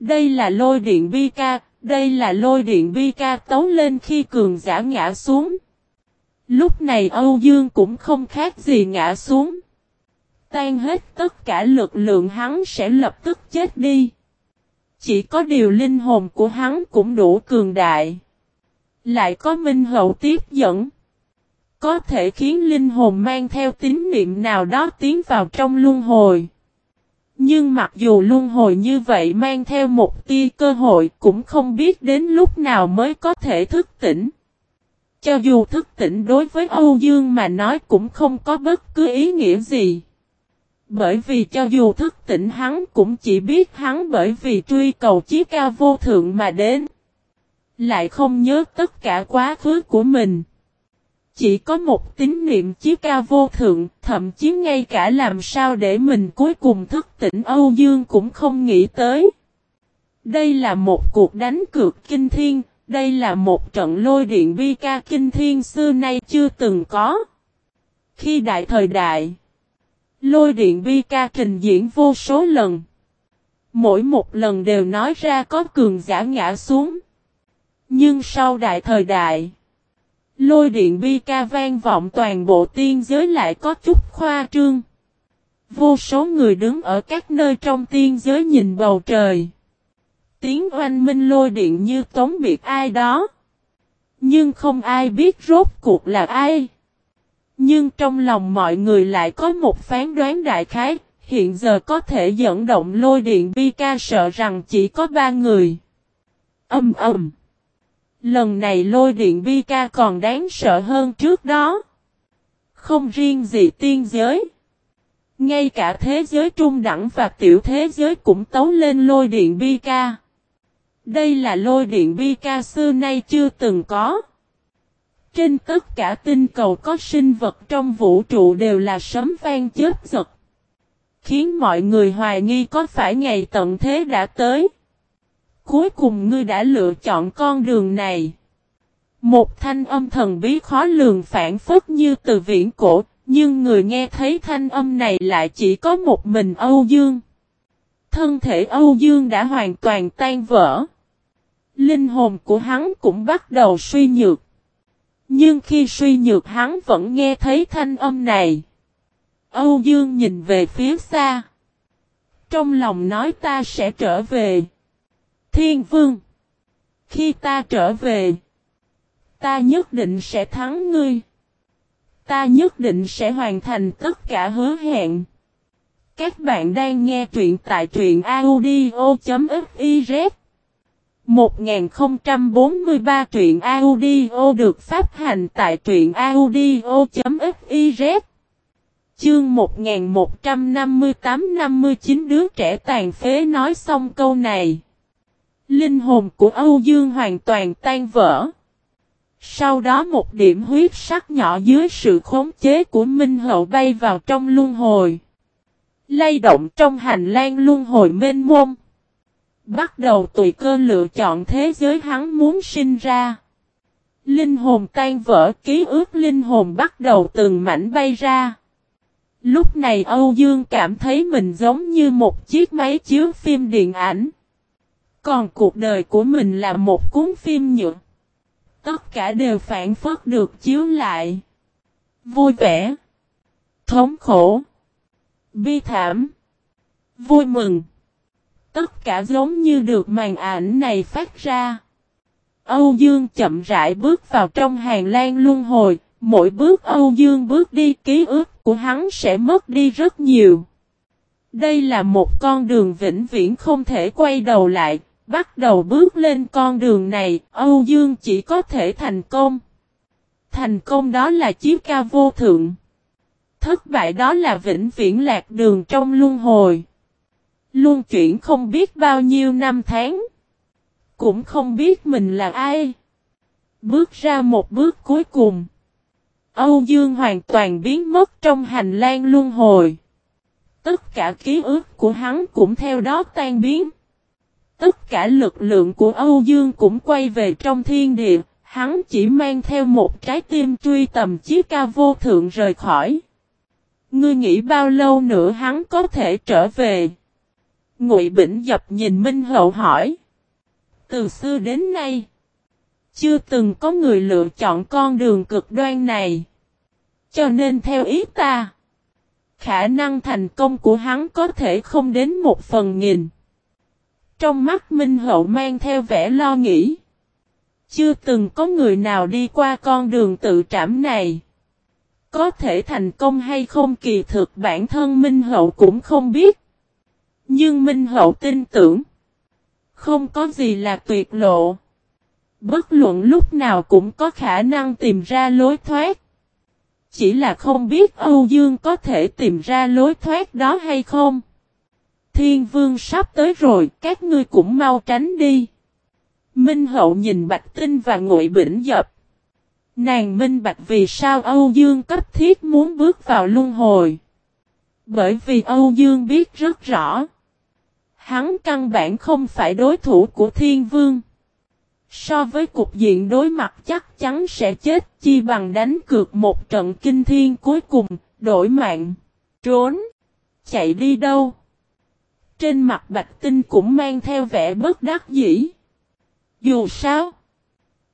Đây là lôi điện bi ca, đây là lôi điện bi ca tấu lên khi cường giả ngã xuống. Lúc này Âu Dương cũng không khác gì ngã xuống. Tan hết tất cả lực lượng hắn sẽ lập tức chết đi. Chỉ có điều linh hồn của hắn cũng đủ cường đại. Lại có minh hậu tiếp dẫn. Có thể khiến linh hồn mang theo tín niệm nào đó tiến vào trong luân hồi. Nhưng mặc dù luân hồi như vậy mang theo một tia cơ hội cũng không biết đến lúc nào mới có thể thức tỉnh. Cho dù thức tỉnh đối với Âu Dương mà nói cũng không có bất cứ ý nghĩa gì. Bởi vì cho dù thức tỉnh hắn cũng chỉ biết hắn bởi vì truy cầu chí cao vô thượng mà đến. Lại không nhớ tất cả quá khứ của mình. Chỉ có một tín niệm chí cao vô thượng, thậm chí ngay cả làm sao để mình cuối cùng thức tỉnh Âu Dương cũng không nghĩ tới. Đây là một cuộc đánh cược kinh thiên, đây là một trận lôi điện bi ca kinh thiên xưa nay chưa từng có. Khi đại thời đại, lôi điện bi ca trình diễn vô số lần. Mỗi một lần đều nói ra có cường giả ngã xuống. Nhưng sau đại thời đại, Lôi điện bi ca vang vọng toàn bộ tiên giới lại có chút khoa trương. Vô số người đứng ở các nơi trong tiên giới nhìn bầu trời. Tiếng oanh minh lôi điện như tống biệt ai đó. Nhưng không ai biết rốt cuộc là ai. Nhưng trong lòng mọi người lại có một phán đoán đại khái, hiện giờ có thể dẫn động lôi điện bi ca sợ rằng chỉ có ba người. Âm ầm. Lần này lôi điện bi ca còn đáng sợ hơn trước đó. Không riêng gì tiên giới. Ngay cả thế giới trung đẳng và tiểu thế giới cũng tấu lên lôi điện bi ca. Đây là lôi điện bi ca xưa nay chưa từng có. Trên tất cả tinh cầu có sinh vật trong vũ trụ đều là sấm vang chết giật. Khiến mọi người hoài nghi có phải ngày tận thế đã tới. Cuối cùng ngươi đã lựa chọn con đường này. Một thanh âm thần bí khó lường phản phất như từ viễn cổ, nhưng người nghe thấy thanh âm này lại chỉ có một mình Âu Dương. Thân thể Âu Dương đã hoàn toàn tan vỡ. Linh hồn của hắn cũng bắt đầu suy nhược. Nhưng khi suy nhược hắn vẫn nghe thấy thanh âm này. Âu Dương nhìn về phía xa. Trong lòng nói ta sẽ trở về. Thiên vương. Khi ta trở về. Ta nhất định sẽ thắng ngươi. Ta nhất định sẽ hoàn thành tất cả hứa hẹn. Các bạn đang nghe truyện tại truyện audio.fif 1043 truyện audio được phát hành tại truyện audio.fiz Chương 1158-59 đứa trẻ tàn phế nói xong câu này Linh hồn của Âu Dương hoàn toàn tan vỡ. Sau đó một điểm huyết sắc nhỏ dưới sự khống chế của Minh Hậu bay vào trong luân hồi. Lay động trong hành lang luân hồi mênh mông. Bắt đầu tùy cơ lựa chọn thế giới hắn muốn sinh ra. Linh hồn tan vỡ, ký ức linh hồn bắt đầu từng mảnh bay ra. Lúc này Âu Dương cảm thấy mình giống như một chiếc máy chiếu phim điện ảnh. Còn cuộc đời của mình là một cuốn phim nhựa. Tất cả đều phản phất được chiếu lại. Vui vẻ. Thống khổ. Bi thảm. Vui mừng. Tất cả giống như được màn ảnh này phát ra. Âu Dương chậm rãi bước vào trong hàng lan luân hồi, mỗi bước Âu Dương bước đi ký ức của hắn sẽ mất đi rất nhiều. Đây là một con đường vĩnh viễn không thể quay đầu lại, bắt đầu bước lên con đường này, Âu Dương chỉ có thể thành công. Thành công đó là chiếc ca vô thượng. Thất bại đó là vĩnh viễn lạc đường trong luân hồi luôn chuyển không biết bao nhiêu năm tháng. Cũng không biết mình là ai. Bước ra một bước cuối cùng. Âu Dương hoàn toàn biến mất trong hành lang luân hồi. Tất cả ký ức của hắn cũng theo đó tan biến. Tất cả lực lượng của Âu Dương cũng quay về trong thiên địa, hắn chỉ mang theo một trái tim truy tầm chiếc ca vô thượng rời khỏi. Ngươi nghĩ bao lâu nữa hắn có thể trở về? Ngụy Bỉnh Dập nhìn Minh Hậu hỏi. Từ xưa đến nay, chưa từng có người lựa chọn con đường cực đoan này. Cho nên theo ý ta, khả năng thành công của hắn có thể không đến một phần nghìn. Trong mắt Minh Hậu mang theo vẻ lo nghĩ. Chưa từng có người nào đi qua con đường tự trảm này. Có thể thành công hay không kỳ thực bản thân Minh Hậu cũng không biết. Nhưng Minh Hậu tin tưởng. Không có gì là tuyệt lộ. Bất luận lúc nào cũng có khả năng tìm ra lối thoát. Chỉ là không biết Âu Dương có thể tìm ra lối thoát đó hay không. Thiên vương sắp tới rồi, các ngươi cũng mau tránh đi. Minh hậu nhìn Bạch Tinh và Ngụy Bỉnh Dập. Nàng minh bạch vì sao Âu Dương cấp thiết muốn bước vào luân hồi. Bởi vì Âu Dương biết rất rõ. Hắn căn bản không phải đối thủ của thiên vương. So với cục diện đối mặt chắc chắn sẽ chết chi bằng đánh cược một trận kinh thiên cuối cùng, đổi mạng, trốn, chạy đi đâu. Trên mặt Bạch Tinh cũng mang theo vẻ bất đắc dĩ. Dù sao,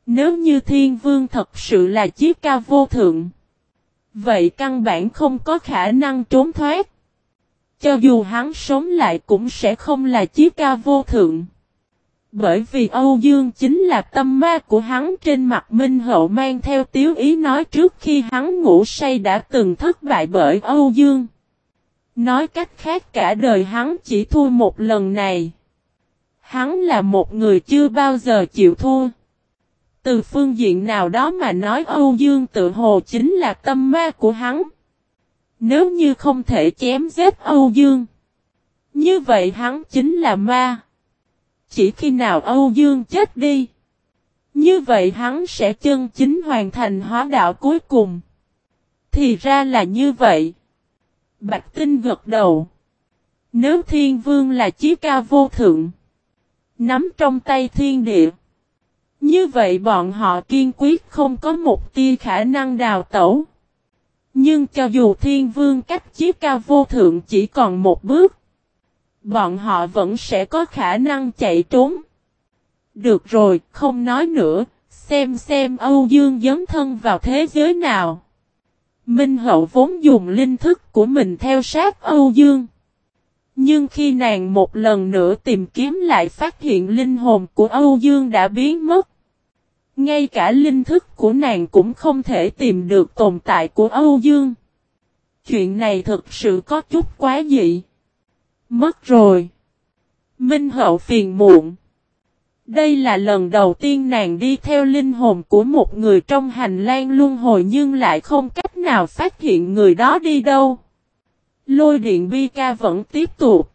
nếu như thiên vương thật sự là chiếc ca vô thượng, vậy căn bản không có khả năng trốn thoát. Cho dù hắn sống lại cũng sẽ không là chiếc ca vô thượng. Bởi vì Âu Dương chính là tâm ma của hắn trên mặt Minh Hậu mang theo tiếu ý nói trước khi hắn ngủ say đã từng thất bại bởi Âu Dương. Nói cách khác cả đời hắn chỉ thua một lần này. Hắn là một người chưa bao giờ chịu thua. Từ phương diện nào đó mà nói Âu Dương tự hồ chính là tâm ma của hắn. Nếu như không thể chém giết Âu Dương. Như vậy hắn chính là ma. Chỉ khi nào Âu Dương chết đi. Như vậy hắn sẽ chân chính hoàn thành hóa đạo cuối cùng. Thì ra là như vậy. Bạch Tinh gật đầu. Nếu thiên vương là chí ca vô thượng. Nắm trong tay thiên địa. Như vậy bọn họ kiên quyết không có một tia khả năng đào tẩu. Nhưng cho dù thiên vương cách chí cao vô thượng chỉ còn một bước. Bọn họ vẫn sẽ có khả năng chạy trốn. Được rồi, không nói nữa, xem xem Âu Dương dấn thân vào thế giới nào. Minh Hậu vốn dùng linh thức của mình theo sát Âu Dương. Nhưng khi nàng một lần nữa tìm kiếm lại phát hiện linh hồn của Âu Dương đã biến mất. Ngay cả linh thức của nàng cũng không thể tìm được tồn tại của Âu Dương. Chuyện này thực sự có chút quá dị. Mất rồi. Minh Hậu phiền muộn. Đây là lần đầu tiên nàng đi theo linh hồn của một người trong hành lang luân hồi nhưng lại không cách nào phát hiện người đó đi đâu. Lôi điện bi ca vẫn tiếp tục.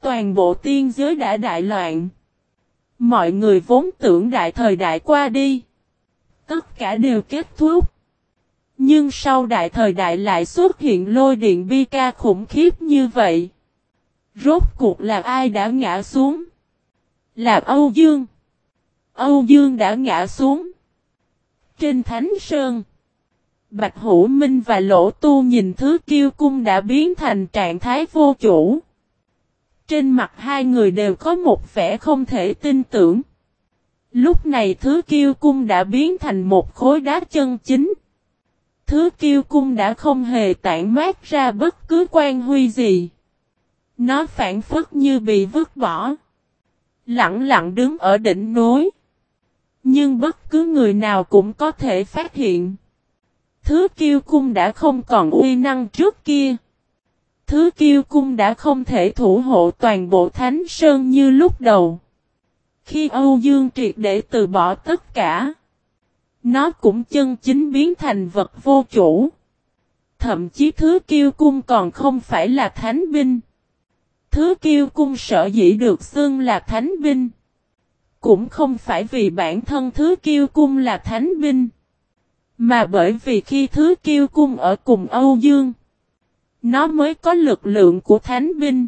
Toàn bộ tiên giới đã đại loạn. Mọi người vốn tưởng đại thời đại qua đi. Tất cả đều kết thúc. Nhưng sau đại thời đại lại xuất hiện lôi điện bi ca khủng khiếp như vậy. Rốt cuộc là ai đã ngã xuống? Là Âu Dương. Âu Dương đã ngã xuống. Trên Thánh Sơn. Bạch Hữu Minh và Lỗ Tu nhìn thứ kiêu cung đã biến thành trạng thái vô chủ. Trên mặt hai người đều có một vẻ không thể tin tưởng. Lúc này thứ kiêu cung đã biến thành một khối đá chân chính. Thứ kiêu cung đã không hề tản mát ra bất cứ quan huy gì. Nó phản phất như bị vứt bỏ. Lặng lặng đứng ở đỉnh núi. Nhưng bất cứ người nào cũng có thể phát hiện. Thứ kiêu cung đã không còn uy năng trước kia. Thứ kiêu cung đã không thể thủ hộ toàn bộ thánh sơn như lúc đầu. Khi Âu Dương triệt để từ bỏ tất cả. Nó cũng chân chính biến thành vật vô chủ. Thậm chí thứ kiêu cung còn không phải là thánh binh. Thứ kiêu cung sở dĩ được xưng là thánh binh. Cũng không phải vì bản thân thứ kiêu cung là thánh binh. Mà bởi vì khi thứ kiêu cung ở cùng Âu Dương. Nó mới có lực lượng của thánh binh.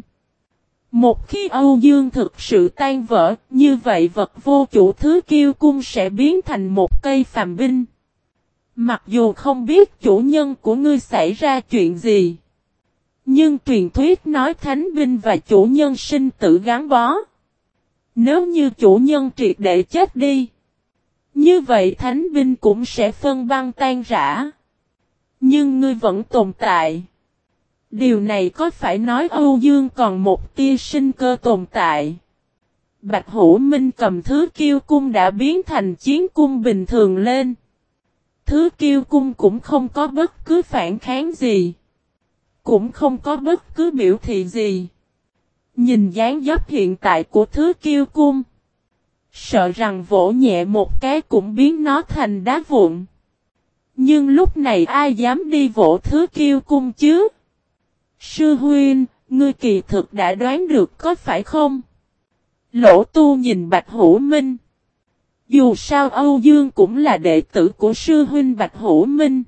Một khi Âu Dương thực sự tan vỡ, như vậy vật vô chủ thứ kiêu cung sẽ biến thành một cây phàm binh. Mặc dù không biết chủ nhân của ngươi xảy ra chuyện gì. Nhưng truyền thuyết nói thánh binh và chủ nhân sinh tử gắn bó. Nếu như chủ nhân triệt để chết đi. Như vậy thánh binh cũng sẽ phân băng tan rã. Nhưng ngươi vẫn tồn tại. Điều này có phải nói Âu Dương còn một tia sinh cơ tồn tại? Bạch Hữu Minh cầm thứ kiêu cung đã biến thành chiến cung bình thường lên. Thứ kiêu cung cũng không có bất cứ phản kháng gì. Cũng không có bất cứ biểu thị gì. Nhìn dáng dấp hiện tại của thứ kiêu cung. Sợ rằng vỗ nhẹ một cái cũng biến nó thành đá vụn. Nhưng lúc này ai dám đi vỗ thứ kiêu cung chứ? Sư huynh, ngươi kỳ thực đã đoán được có phải không? Lỗ tu nhìn Bạch Hữu Minh. Dù sao Âu Dương cũng là đệ tử của sư huynh Bạch Hữu Minh.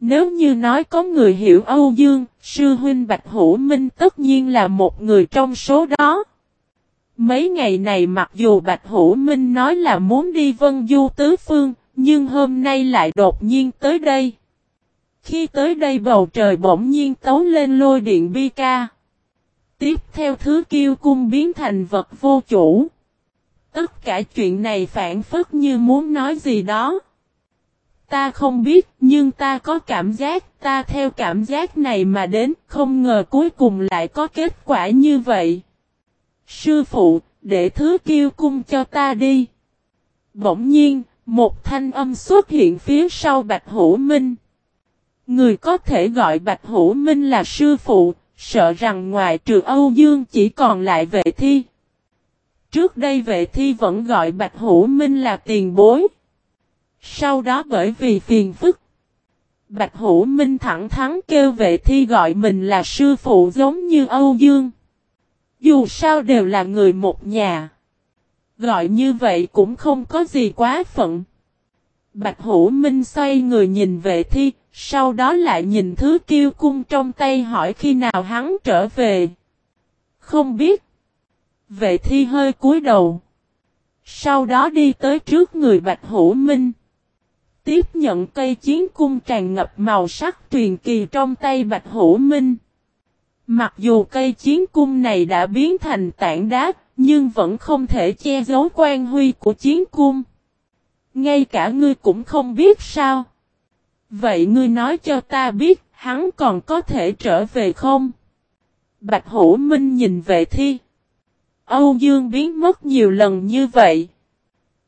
Nếu như nói có người hiểu Âu Dương, sư huynh Bạch Hữu Minh tất nhiên là một người trong số đó. Mấy ngày này mặc dù Bạch Hữu Minh nói là muốn đi vân du tứ phương, nhưng hôm nay lại đột nhiên tới đây. Khi tới đây bầu trời bỗng nhiên tấu lên lôi điện bi ca. Tiếp theo thứ kiêu cung biến thành vật vô chủ. Tất cả chuyện này phản phất như muốn nói gì đó. Ta không biết nhưng ta có cảm giác ta theo cảm giác này mà đến không ngờ cuối cùng lại có kết quả như vậy. Sư phụ, để thứ kiêu cung cho ta đi. Bỗng nhiên, một thanh âm xuất hiện phía sau Bạch Hữu Minh. Người có thể gọi Bạch Hữu Minh là sư phụ, sợ rằng ngoài trừ Âu Dương chỉ còn lại vệ thi. Trước đây vệ thi vẫn gọi Bạch Hữu Minh là tiền bối. Sau đó bởi vì phiền phức, Bạch Hữu Minh thẳng thắn kêu vệ thi gọi mình là sư phụ giống như Âu Dương. Dù sao đều là người một nhà. Gọi như vậy cũng không có gì quá phận. Bạch Hữu Minh xoay người nhìn vệ thi, sau đó lại nhìn thứ kiêu cung trong tay hỏi khi nào hắn trở về. Không biết. Vệ thi hơi cúi đầu. Sau đó đi tới trước người Bạch Hữu Minh. Tiếp nhận cây chiến cung tràn ngập màu sắc truyền kỳ trong tay Bạch Hữu Minh. Mặc dù cây chiến cung này đã biến thành tảng đá, nhưng vẫn không thể che giấu quan huy của chiến cung. Ngay cả ngươi cũng không biết sao. Vậy ngươi nói cho ta biết, hắn còn có thể trở về không? Bạch Hữu Minh nhìn về thi. Âu Dương biến mất nhiều lần như vậy.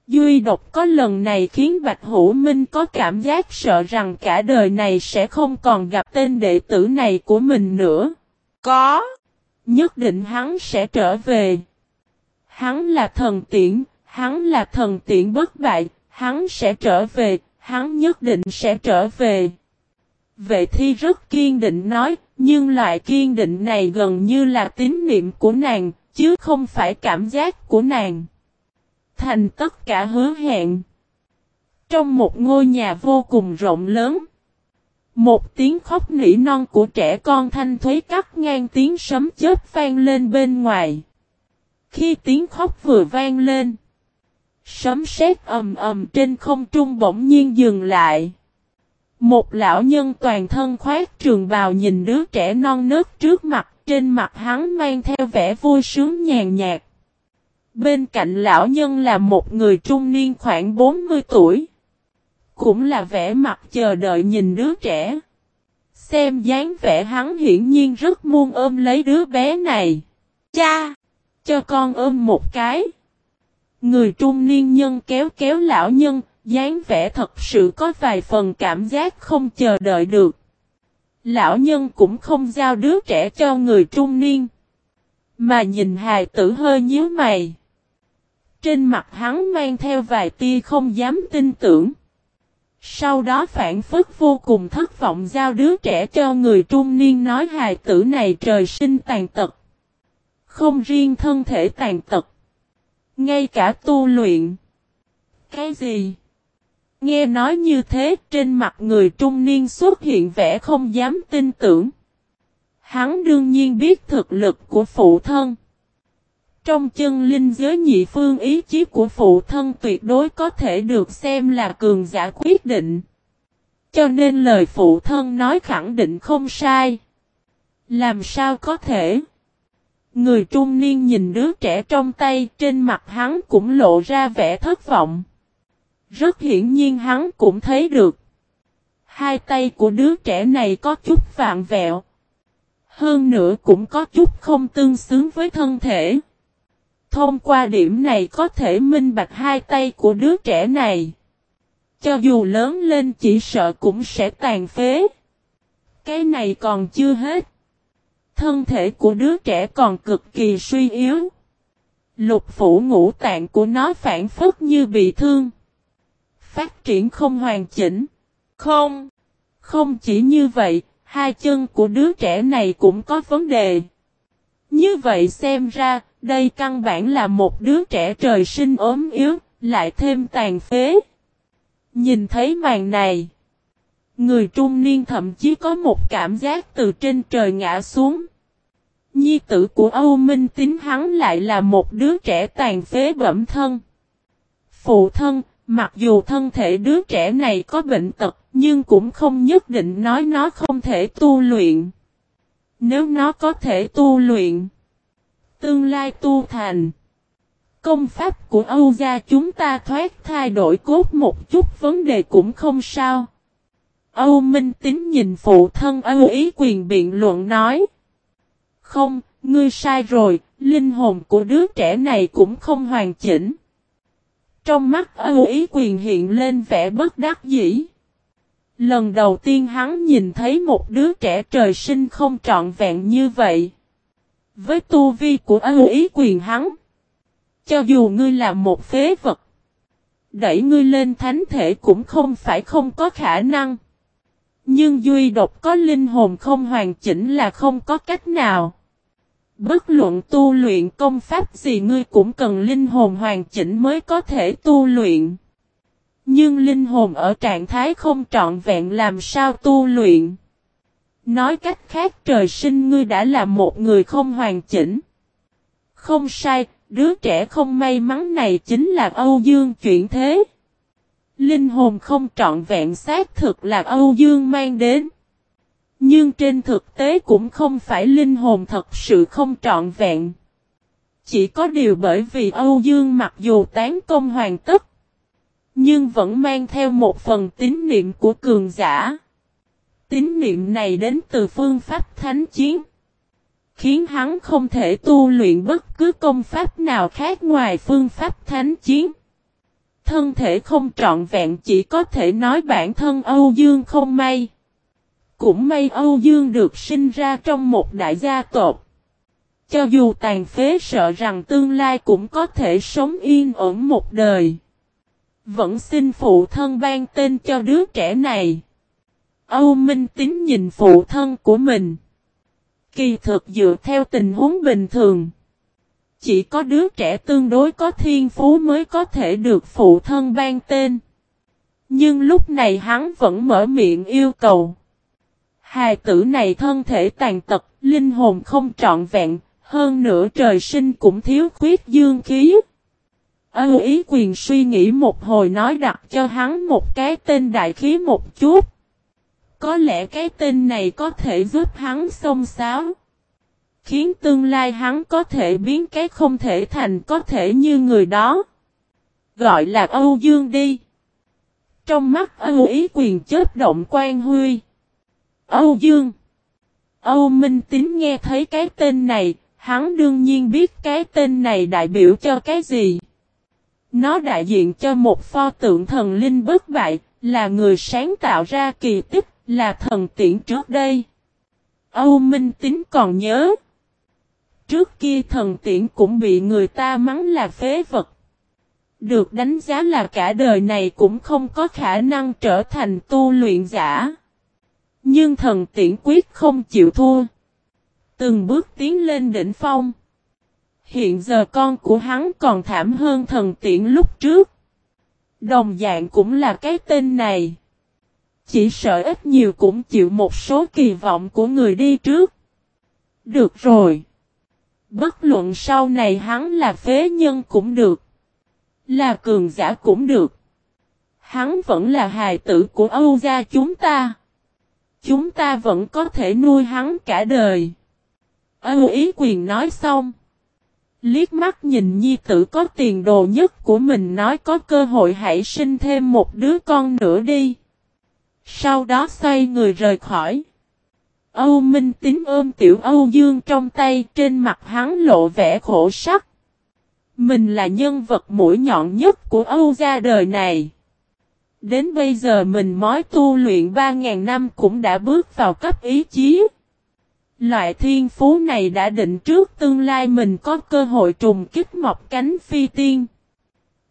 Duy độc có lần này khiến Bạch Hữu Minh có cảm giác sợ rằng cả đời này sẽ không còn gặp tên đệ tử này của mình nữa. Có. Nhất định hắn sẽ trở về. Hắn là thần tiễn, hắn là thần tiễn bất bại, hắn sẽ trở về, hắn nhất định sẽ trở về. Vệ thi rất kiên định nói, nhưng loại kiên định này gần như là tín niệm của nàng, chứ không phải cảm giác của nàng. Thành tất cả hứa hẹn. Trong một ngôi nhà vô cùng rộng lớn. Một tiếng khóc nỉ non của trẻ con thanh thuế cắt ngang tiếng sấm chớp vang lên bên ngoài. Khi tiếng khóc vừa vang lên. Sấm sét ầm ầm trên không trung bỗng nhiên dừng lại. Một lão nhân toàn thân khoác trường bào nhìn đứa trẻ non nớt trước mặt, trên mặt hắn mang theo vẻ vui sướng nhàn nhạt. Bên cạnh lão nhân là một người trung niên khoảng 40 tuổi. Cũng là vẻ mặt chờ đợi nhìn đứa trẻ. Xem dáng vẻ hắn hiển nhiên rất muốn ôm lấy đứa bé này. Cha! Cho con ôm một cái. Người trung niên nhân kéo kéo lão nhân, dáng vẻ thật sự có vài phần cảm giác không chờ đợi được. Lão nhân cũng không giao đứa trẻ cho người trung niên. Mà nhìn hài tử hơi nhíu mày. Trên mặt hắn mang theo vài tia không dám tin tưởng. Sau đó phản phức vô cùng thất vọng giao đứa trẻ cho người trung niên nói hài tử này trời sinh tàn tật. Không riêng thân thể tàn tật. Ngay cả tu luyện. Cái gì? Nghe nói như thế, trên mặt người trung niên xuất hiện vẻ không dám tin tưởng. Hắn đương nhiên biết thực lực của phụ thân. Trong chân linh giới nhị phương, ý chí của phụ thân tuyệt đối có thể được xem là cường giả quyết định. Cho nên lời phụ thân nói khẳng định không sai. Làm sao có thể? Người trung niên nhìn đứa trẻ trong tay, trên mặt hắn cũng lộ ra vẻ thất vọng. Rất hiển nhiên hắn cũng thấy được. Hai tay của đứa trẻ này có chút vạn vẹo. Hơn nữa cũng có chút không tương xứng với thân thể. Thông qua điểm này có thể minh bạch hai tay của đứa trẻ này. Cho dù lớn lên chỉ sợ cũng sẽ tàn phế. Cái này còn chưa hết. Thân thể của đứa trẻ còn cực kỳ suy yếu. Lục phủ ngũ tạng của nó phản phất như bị thương. Phát triển không hoàn chỉnh. Không. Không chỉ như vậy, hai chân của đứa trẻ này cũng có vấn đề. Như vậy xem ra, đây căn bản là một đứa trẻ trời sinh ốm yếu, lại thêm tàn phế. Nhìn thấy màn này, người trung niên thậm chí có một cảm giác từ trên trời ngã xuống. Nhi tử của Âu Minh Tín hắn lại là một đứa trẻ tàn phế bẩm thân. Phụ thân, mặc dù thân thể đứa trẻ này có bệnh tật, nhưng cũng không nhất định nói nó không thể tu luyện. Nếu nó có thể tu luyện, tương lai tu thành. Công pháp của Âu gia chúng ta thoát thay đổi cốt một chút vấn đề cũng không sao. Âu Minh Tín nhìn phụ thân Âu Ý quyền biện luận nói. Không, ngươi sai rồi, linh hồn của đứa trẻ này cũng không hoàn chỉnh. Trong mắt Âu Ý quyền hiện lên vẻ bất đắc dĩ. Lần đầu tiên hắn nhìn thấy một đứa trẻ trời sinh không trọn vẹn như vậy. Với tu vi của ưu ý quyền hắn. Cho dù ngươi là một phế vật. Đẩy ngươi lên thánh thể cũng không phải không có khả năng. Nhưng duy độc có linh hồn không hoàn chỉnh là không có cách nào. Bất luận tu luyện công pháp gì ngươi cũng cần linh hồn hoàn chỉnh mới có thể tu luyện. Nhưng linh hồn ở trạng thái không trọn vẹn làm sao tu luyện. Nói cách khác trời sinh ngươi đã là một người không hoàn chỉnh. Không sai, đứa trẻ không may mắn này chính là Âu Dương chuyển thế. Linh hồn không trọn vẹn xác thực là Âu Dương mang đến. Nhưng trên thực tế cũng không phải linh hồn thật sự không trọn vẹn. Chỉ có điều bởi vì Âu Dương mặc dù tán công hoàn tất. Nhưng vẫn mang theo một phần tín niệm của cường giả. Tín niệm này đến từ phương pháp thánh chiến. Khiến hắn không thể tu luyện bất cứ công pháp nào khác ngoài phương pháp thánh chiến. Thân thể không trọn vẹn, chỉ có thể nói bản thân Âu Dương không may. Cũng may Âu Dương được sinh ra trong một đại gia tộc. Cho dù tàn phế sợ rằng tương lai cũng có thể sống yên ổn một đời. Vẫn xin phụ thân ban tên cho đứa trẻ này. Âu Minh Tín nhìn phụ thân của mình. Kỳ thực dựa theo tình huống bình thường chỉ có đứa trẻ tương đối có thiên phú mới có thể được phụ thân ban tên. Nhưng lúc này hắn vẫn mở miệng yêu cầu. Hài tử này thân thể tàn tật, linh hồn không trọn vẹn, hơn nữa trời sinh cũng thiếu khuyết dương khí. Âu ý quyền suy nghĩ một hồi nói đặt cho hắn một cái tên đại khí một chút. Có lẽ cái tên này có thể giúp hắn xông xáo. Khiến tương lai hắn có thể biến cái không thể thành có thể như người đó. Gọi là Âu Dương đi. Trong mắt Âu ý quyền chết động quan huy. Âu Dương. Âu Minh Tín nghe thấy cái tên này, hắn đương nhiên biết cái tên này đại biểu cho cái gì. Nó đại diện cho một pho tượng thần linh bất bại, là người sáng tạo ra kỳ tích, là thần tiễn trước đây. Âu Minh Tín còn nhớ. Trước kia thần tiễn cũng bị người ta mắng là phế vật. Được đánh giá là cả đời này cũng không có khả năng trở thành tu luyện giả. Nhưng thần tiễn quyết không chịu thua. Từng bước tiến lên đỉnh phong. Hiện giờ con của hắn còn thảm hơn thần tiễn lúc trước. Đồng dạng cũng là cái tên này. Chỉ sợ ít nhiều cũng chịu một số kỳ vọng của người đi trước. Được rồi. Bất luận sau này hắn là phế nhân cũng được. Là cường giả cũng được. Hắn vẫn là hài tử của Âu gia chúng ta. Chúng ta vẫn có thể nuôi hắn cả đời. Âu ý quyền nói xong. Liếc mắt nhìn nhi tử có tiền đồ nhất của mình nói có cơ hội hãy sinh thêm một đứa con nữa đi. Sau đó xoay người rời khỏi. Âu Minh Tín ôm tiểu Âu Dương trong tay, trên mặt hắn lộ vẻ khổ sắc. Mình là nhân vật mũi nhọn nhất của Âu gia đời này. Đến bây giờ mình mới tu luyện 3.000 năm cũng đã bước vào cấp ý chí. Loại thiên phú này đã định trước tương lai mình có cơ hội trùng kích mọc cánh phi tiên.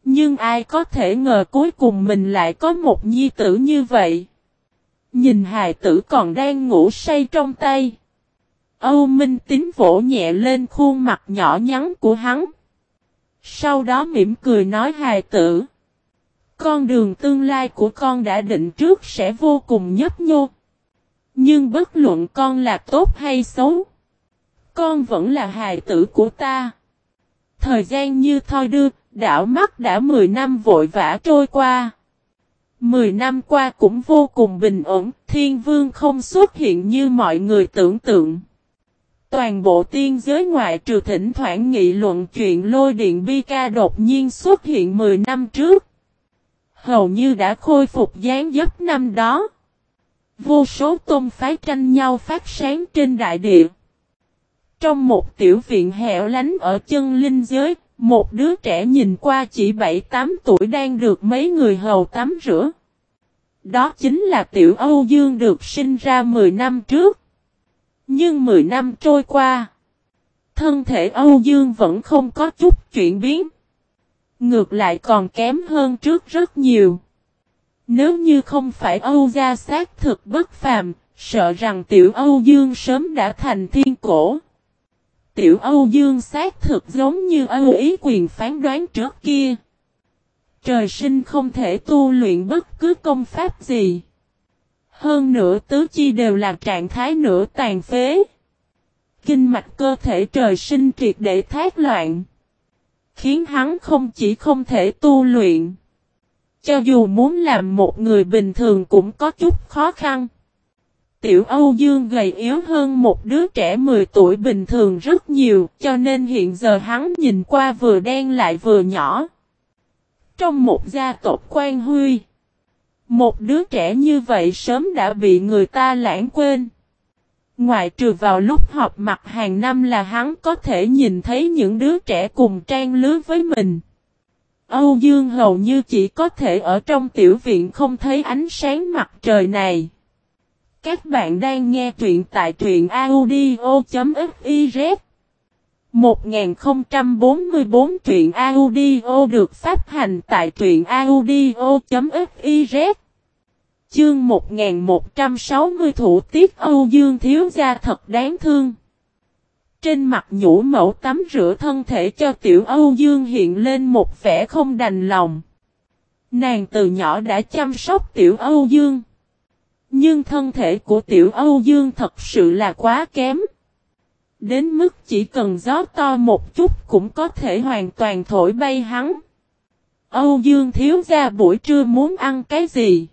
Nhưng ai có thể ngờ cuối cùng mình lại có một nhi tử như vậy. Nhìn hài tử còn đang ngủ say trong tay. Âu Minh Tín vỗ nhẹ lên khuôn mặt nhỏ nhắn của hắn. Sau đó mỉm cười nói hài tử. Con đường tương lai của con đã định trước sẽ vô cùng nhấp nhô. Nhưng bất luận con là tốt hay xấu. Con vẫn là hài tử của ta. Thời gian như thoi đưa, đảo mắt đã 10 năm vội vã trôi qua. 10 năm qua cũng vô cùng bình ổn, thiên vương không xuất hiện như mọi người tưởng tượng. Toàn bộ tiên giới ngoại trừ thỉnh thoảng nghị luận chuyện lôi điện bi ca đột nhiên xuất hiện 10 năm trước. Hầu như đã khôi phục dáng dấp năm đó. Vô số tôn phái tranh nhau phát sáng trên đại địa. Trong một tiểu viện hẻo lánh ở chân linh giới, một đứa trẻ nhìn qua chỉ 7-8 tuổi đang được mấy người hầu tắm rửa. Đó chính là tiểu Âu Dương được sinh ra 10 năm trước. Nhưng 10 năm trôi qua, thân thể Âu Dương vẫn không có chút chuyển biến. Ngược lại còn kém hơn trước rất nhiều. Nếu như không phải Âu gia xác thực bất phàm, sợ rằng tiểu Âu Dương sớm đã thành thiên cổ. Tiểu Âu Dương xác thực giống như Âu ý quyền phán đoán trước kia. Trời sinh không thể tu luyện bất cứ công pháp gì. Hơn nữa tứ chi đều là trạng thái nửa tàn phế. Kinh mạch cơ thể trời sinh triệt để thác loạn. Khiến hắn không chỉ không thể tu luyện. Cho dù muốn làm một người bình thường cũng có chút khó khăn. Tiểu Âu Dương gầy yếu hơn một đứa trẻ 10 tuổi bình thường rất nhiều, cho nên hiện giờ hắn nhìn qua vừa đen lại vừa nhỏ. Trong một gia tộc quan huy, một đứa trẻ như vậy sớm đã bị người ta lãng quên. Ngoại trừ vào lúc họp mặt hàng năm là hắn có thể nhìn thấy những đứa trẻ cùng trang lứa với mình. Âu Dương hầu như chỉ có thể ở trong tiểu viện không thấy ánh sáng mặt trời này. Các bạn đang nghe truyện tại truyện audio.fiz 1044 truyện audio được phát hành tại truyện audio.fiz Chương 1160 thủ tiết Âu Dương thiếu gia thật đáng thương. Trên mặt nhũ mẫu tắm rửa thân thể cho tiểu Âu Dương hiện lên một vẻ không đành lòng. Nàng từ nhỏ đã chăm sóc tiểu Âu Dương. Nhưng thân thể của tiểu Âu Dương thật sự là quá kém. Đến mức chỉ cần gió to một chút cũng có thể hoàn toàn thổi bay hắn. Âu Dương thiếu ra buổi trưa muốn ăn cái gì?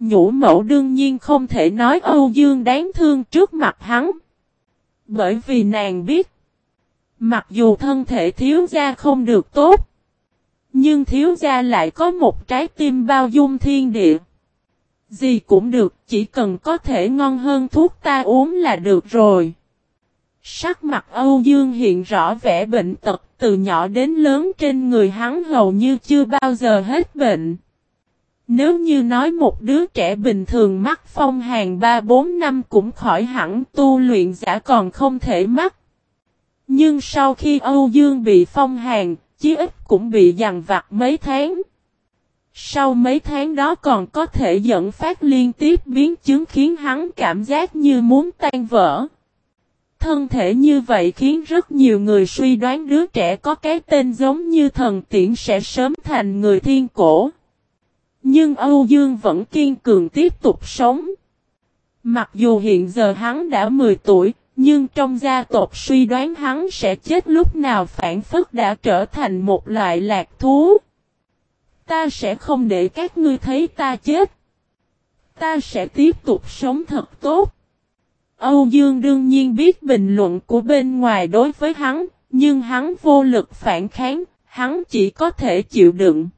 Nhũ mẫu đương nhiên không thể nói Âu Dương đáng thương trước mặt hắn. Bởi vì nàng biết. Mặc dù thân thể thiếu gia không được tốt. Nhưng thiếu gia lại có một trái tim bao dung thiên địa. Gì cũng được, chỉ cần có thể ngon hơn thuốc ta uống là được rồi. Sắc mặt Âu Dương hiện rõ vẻ bệnh tật, từ nhỏ đến lớn trên người hắn hầu như chưa bao giờ hết bệnh. Nếu như nói một đứa trẻ bình thường mắc phong hàng 3-4 năm cũng khỏi hẳn tu luyện giả còn không thể mắc. Nhưng sau khi Âu Dương bị phong hàng, chí ít cũng bị dằn vặt mấy tháng. Sau mấy tháng đó còn có thể dẫn phát liên tiếp biến chứng khiến hắn cảm giác như muốn tan vỡ. Thân thể như vậy khiến rất nhiều người suy đoán đứa trẻ có cái tên giống như thần tiễn sẽ sớm thành người thiên cổ. Nhưng Âu Dương vẫn kiên cường tiếp tục sống. Mặc dù hiện giờ hắn đã 10 tuổi, nhưng trong gia tộc suy đoán hắn sẽ chết lúc nào phản phức đã trở thành một loại lạc thú. Ta sẽ không để các ngươi thấy ta chết. Ta sẽ tiếp tục sống thật tốt. Âu Dương đương nhiên biết bình luận của bên ngoài đối với hắn, nhưng hắn vô lực phản kháng, hắn chỉ có thể chịu đựng.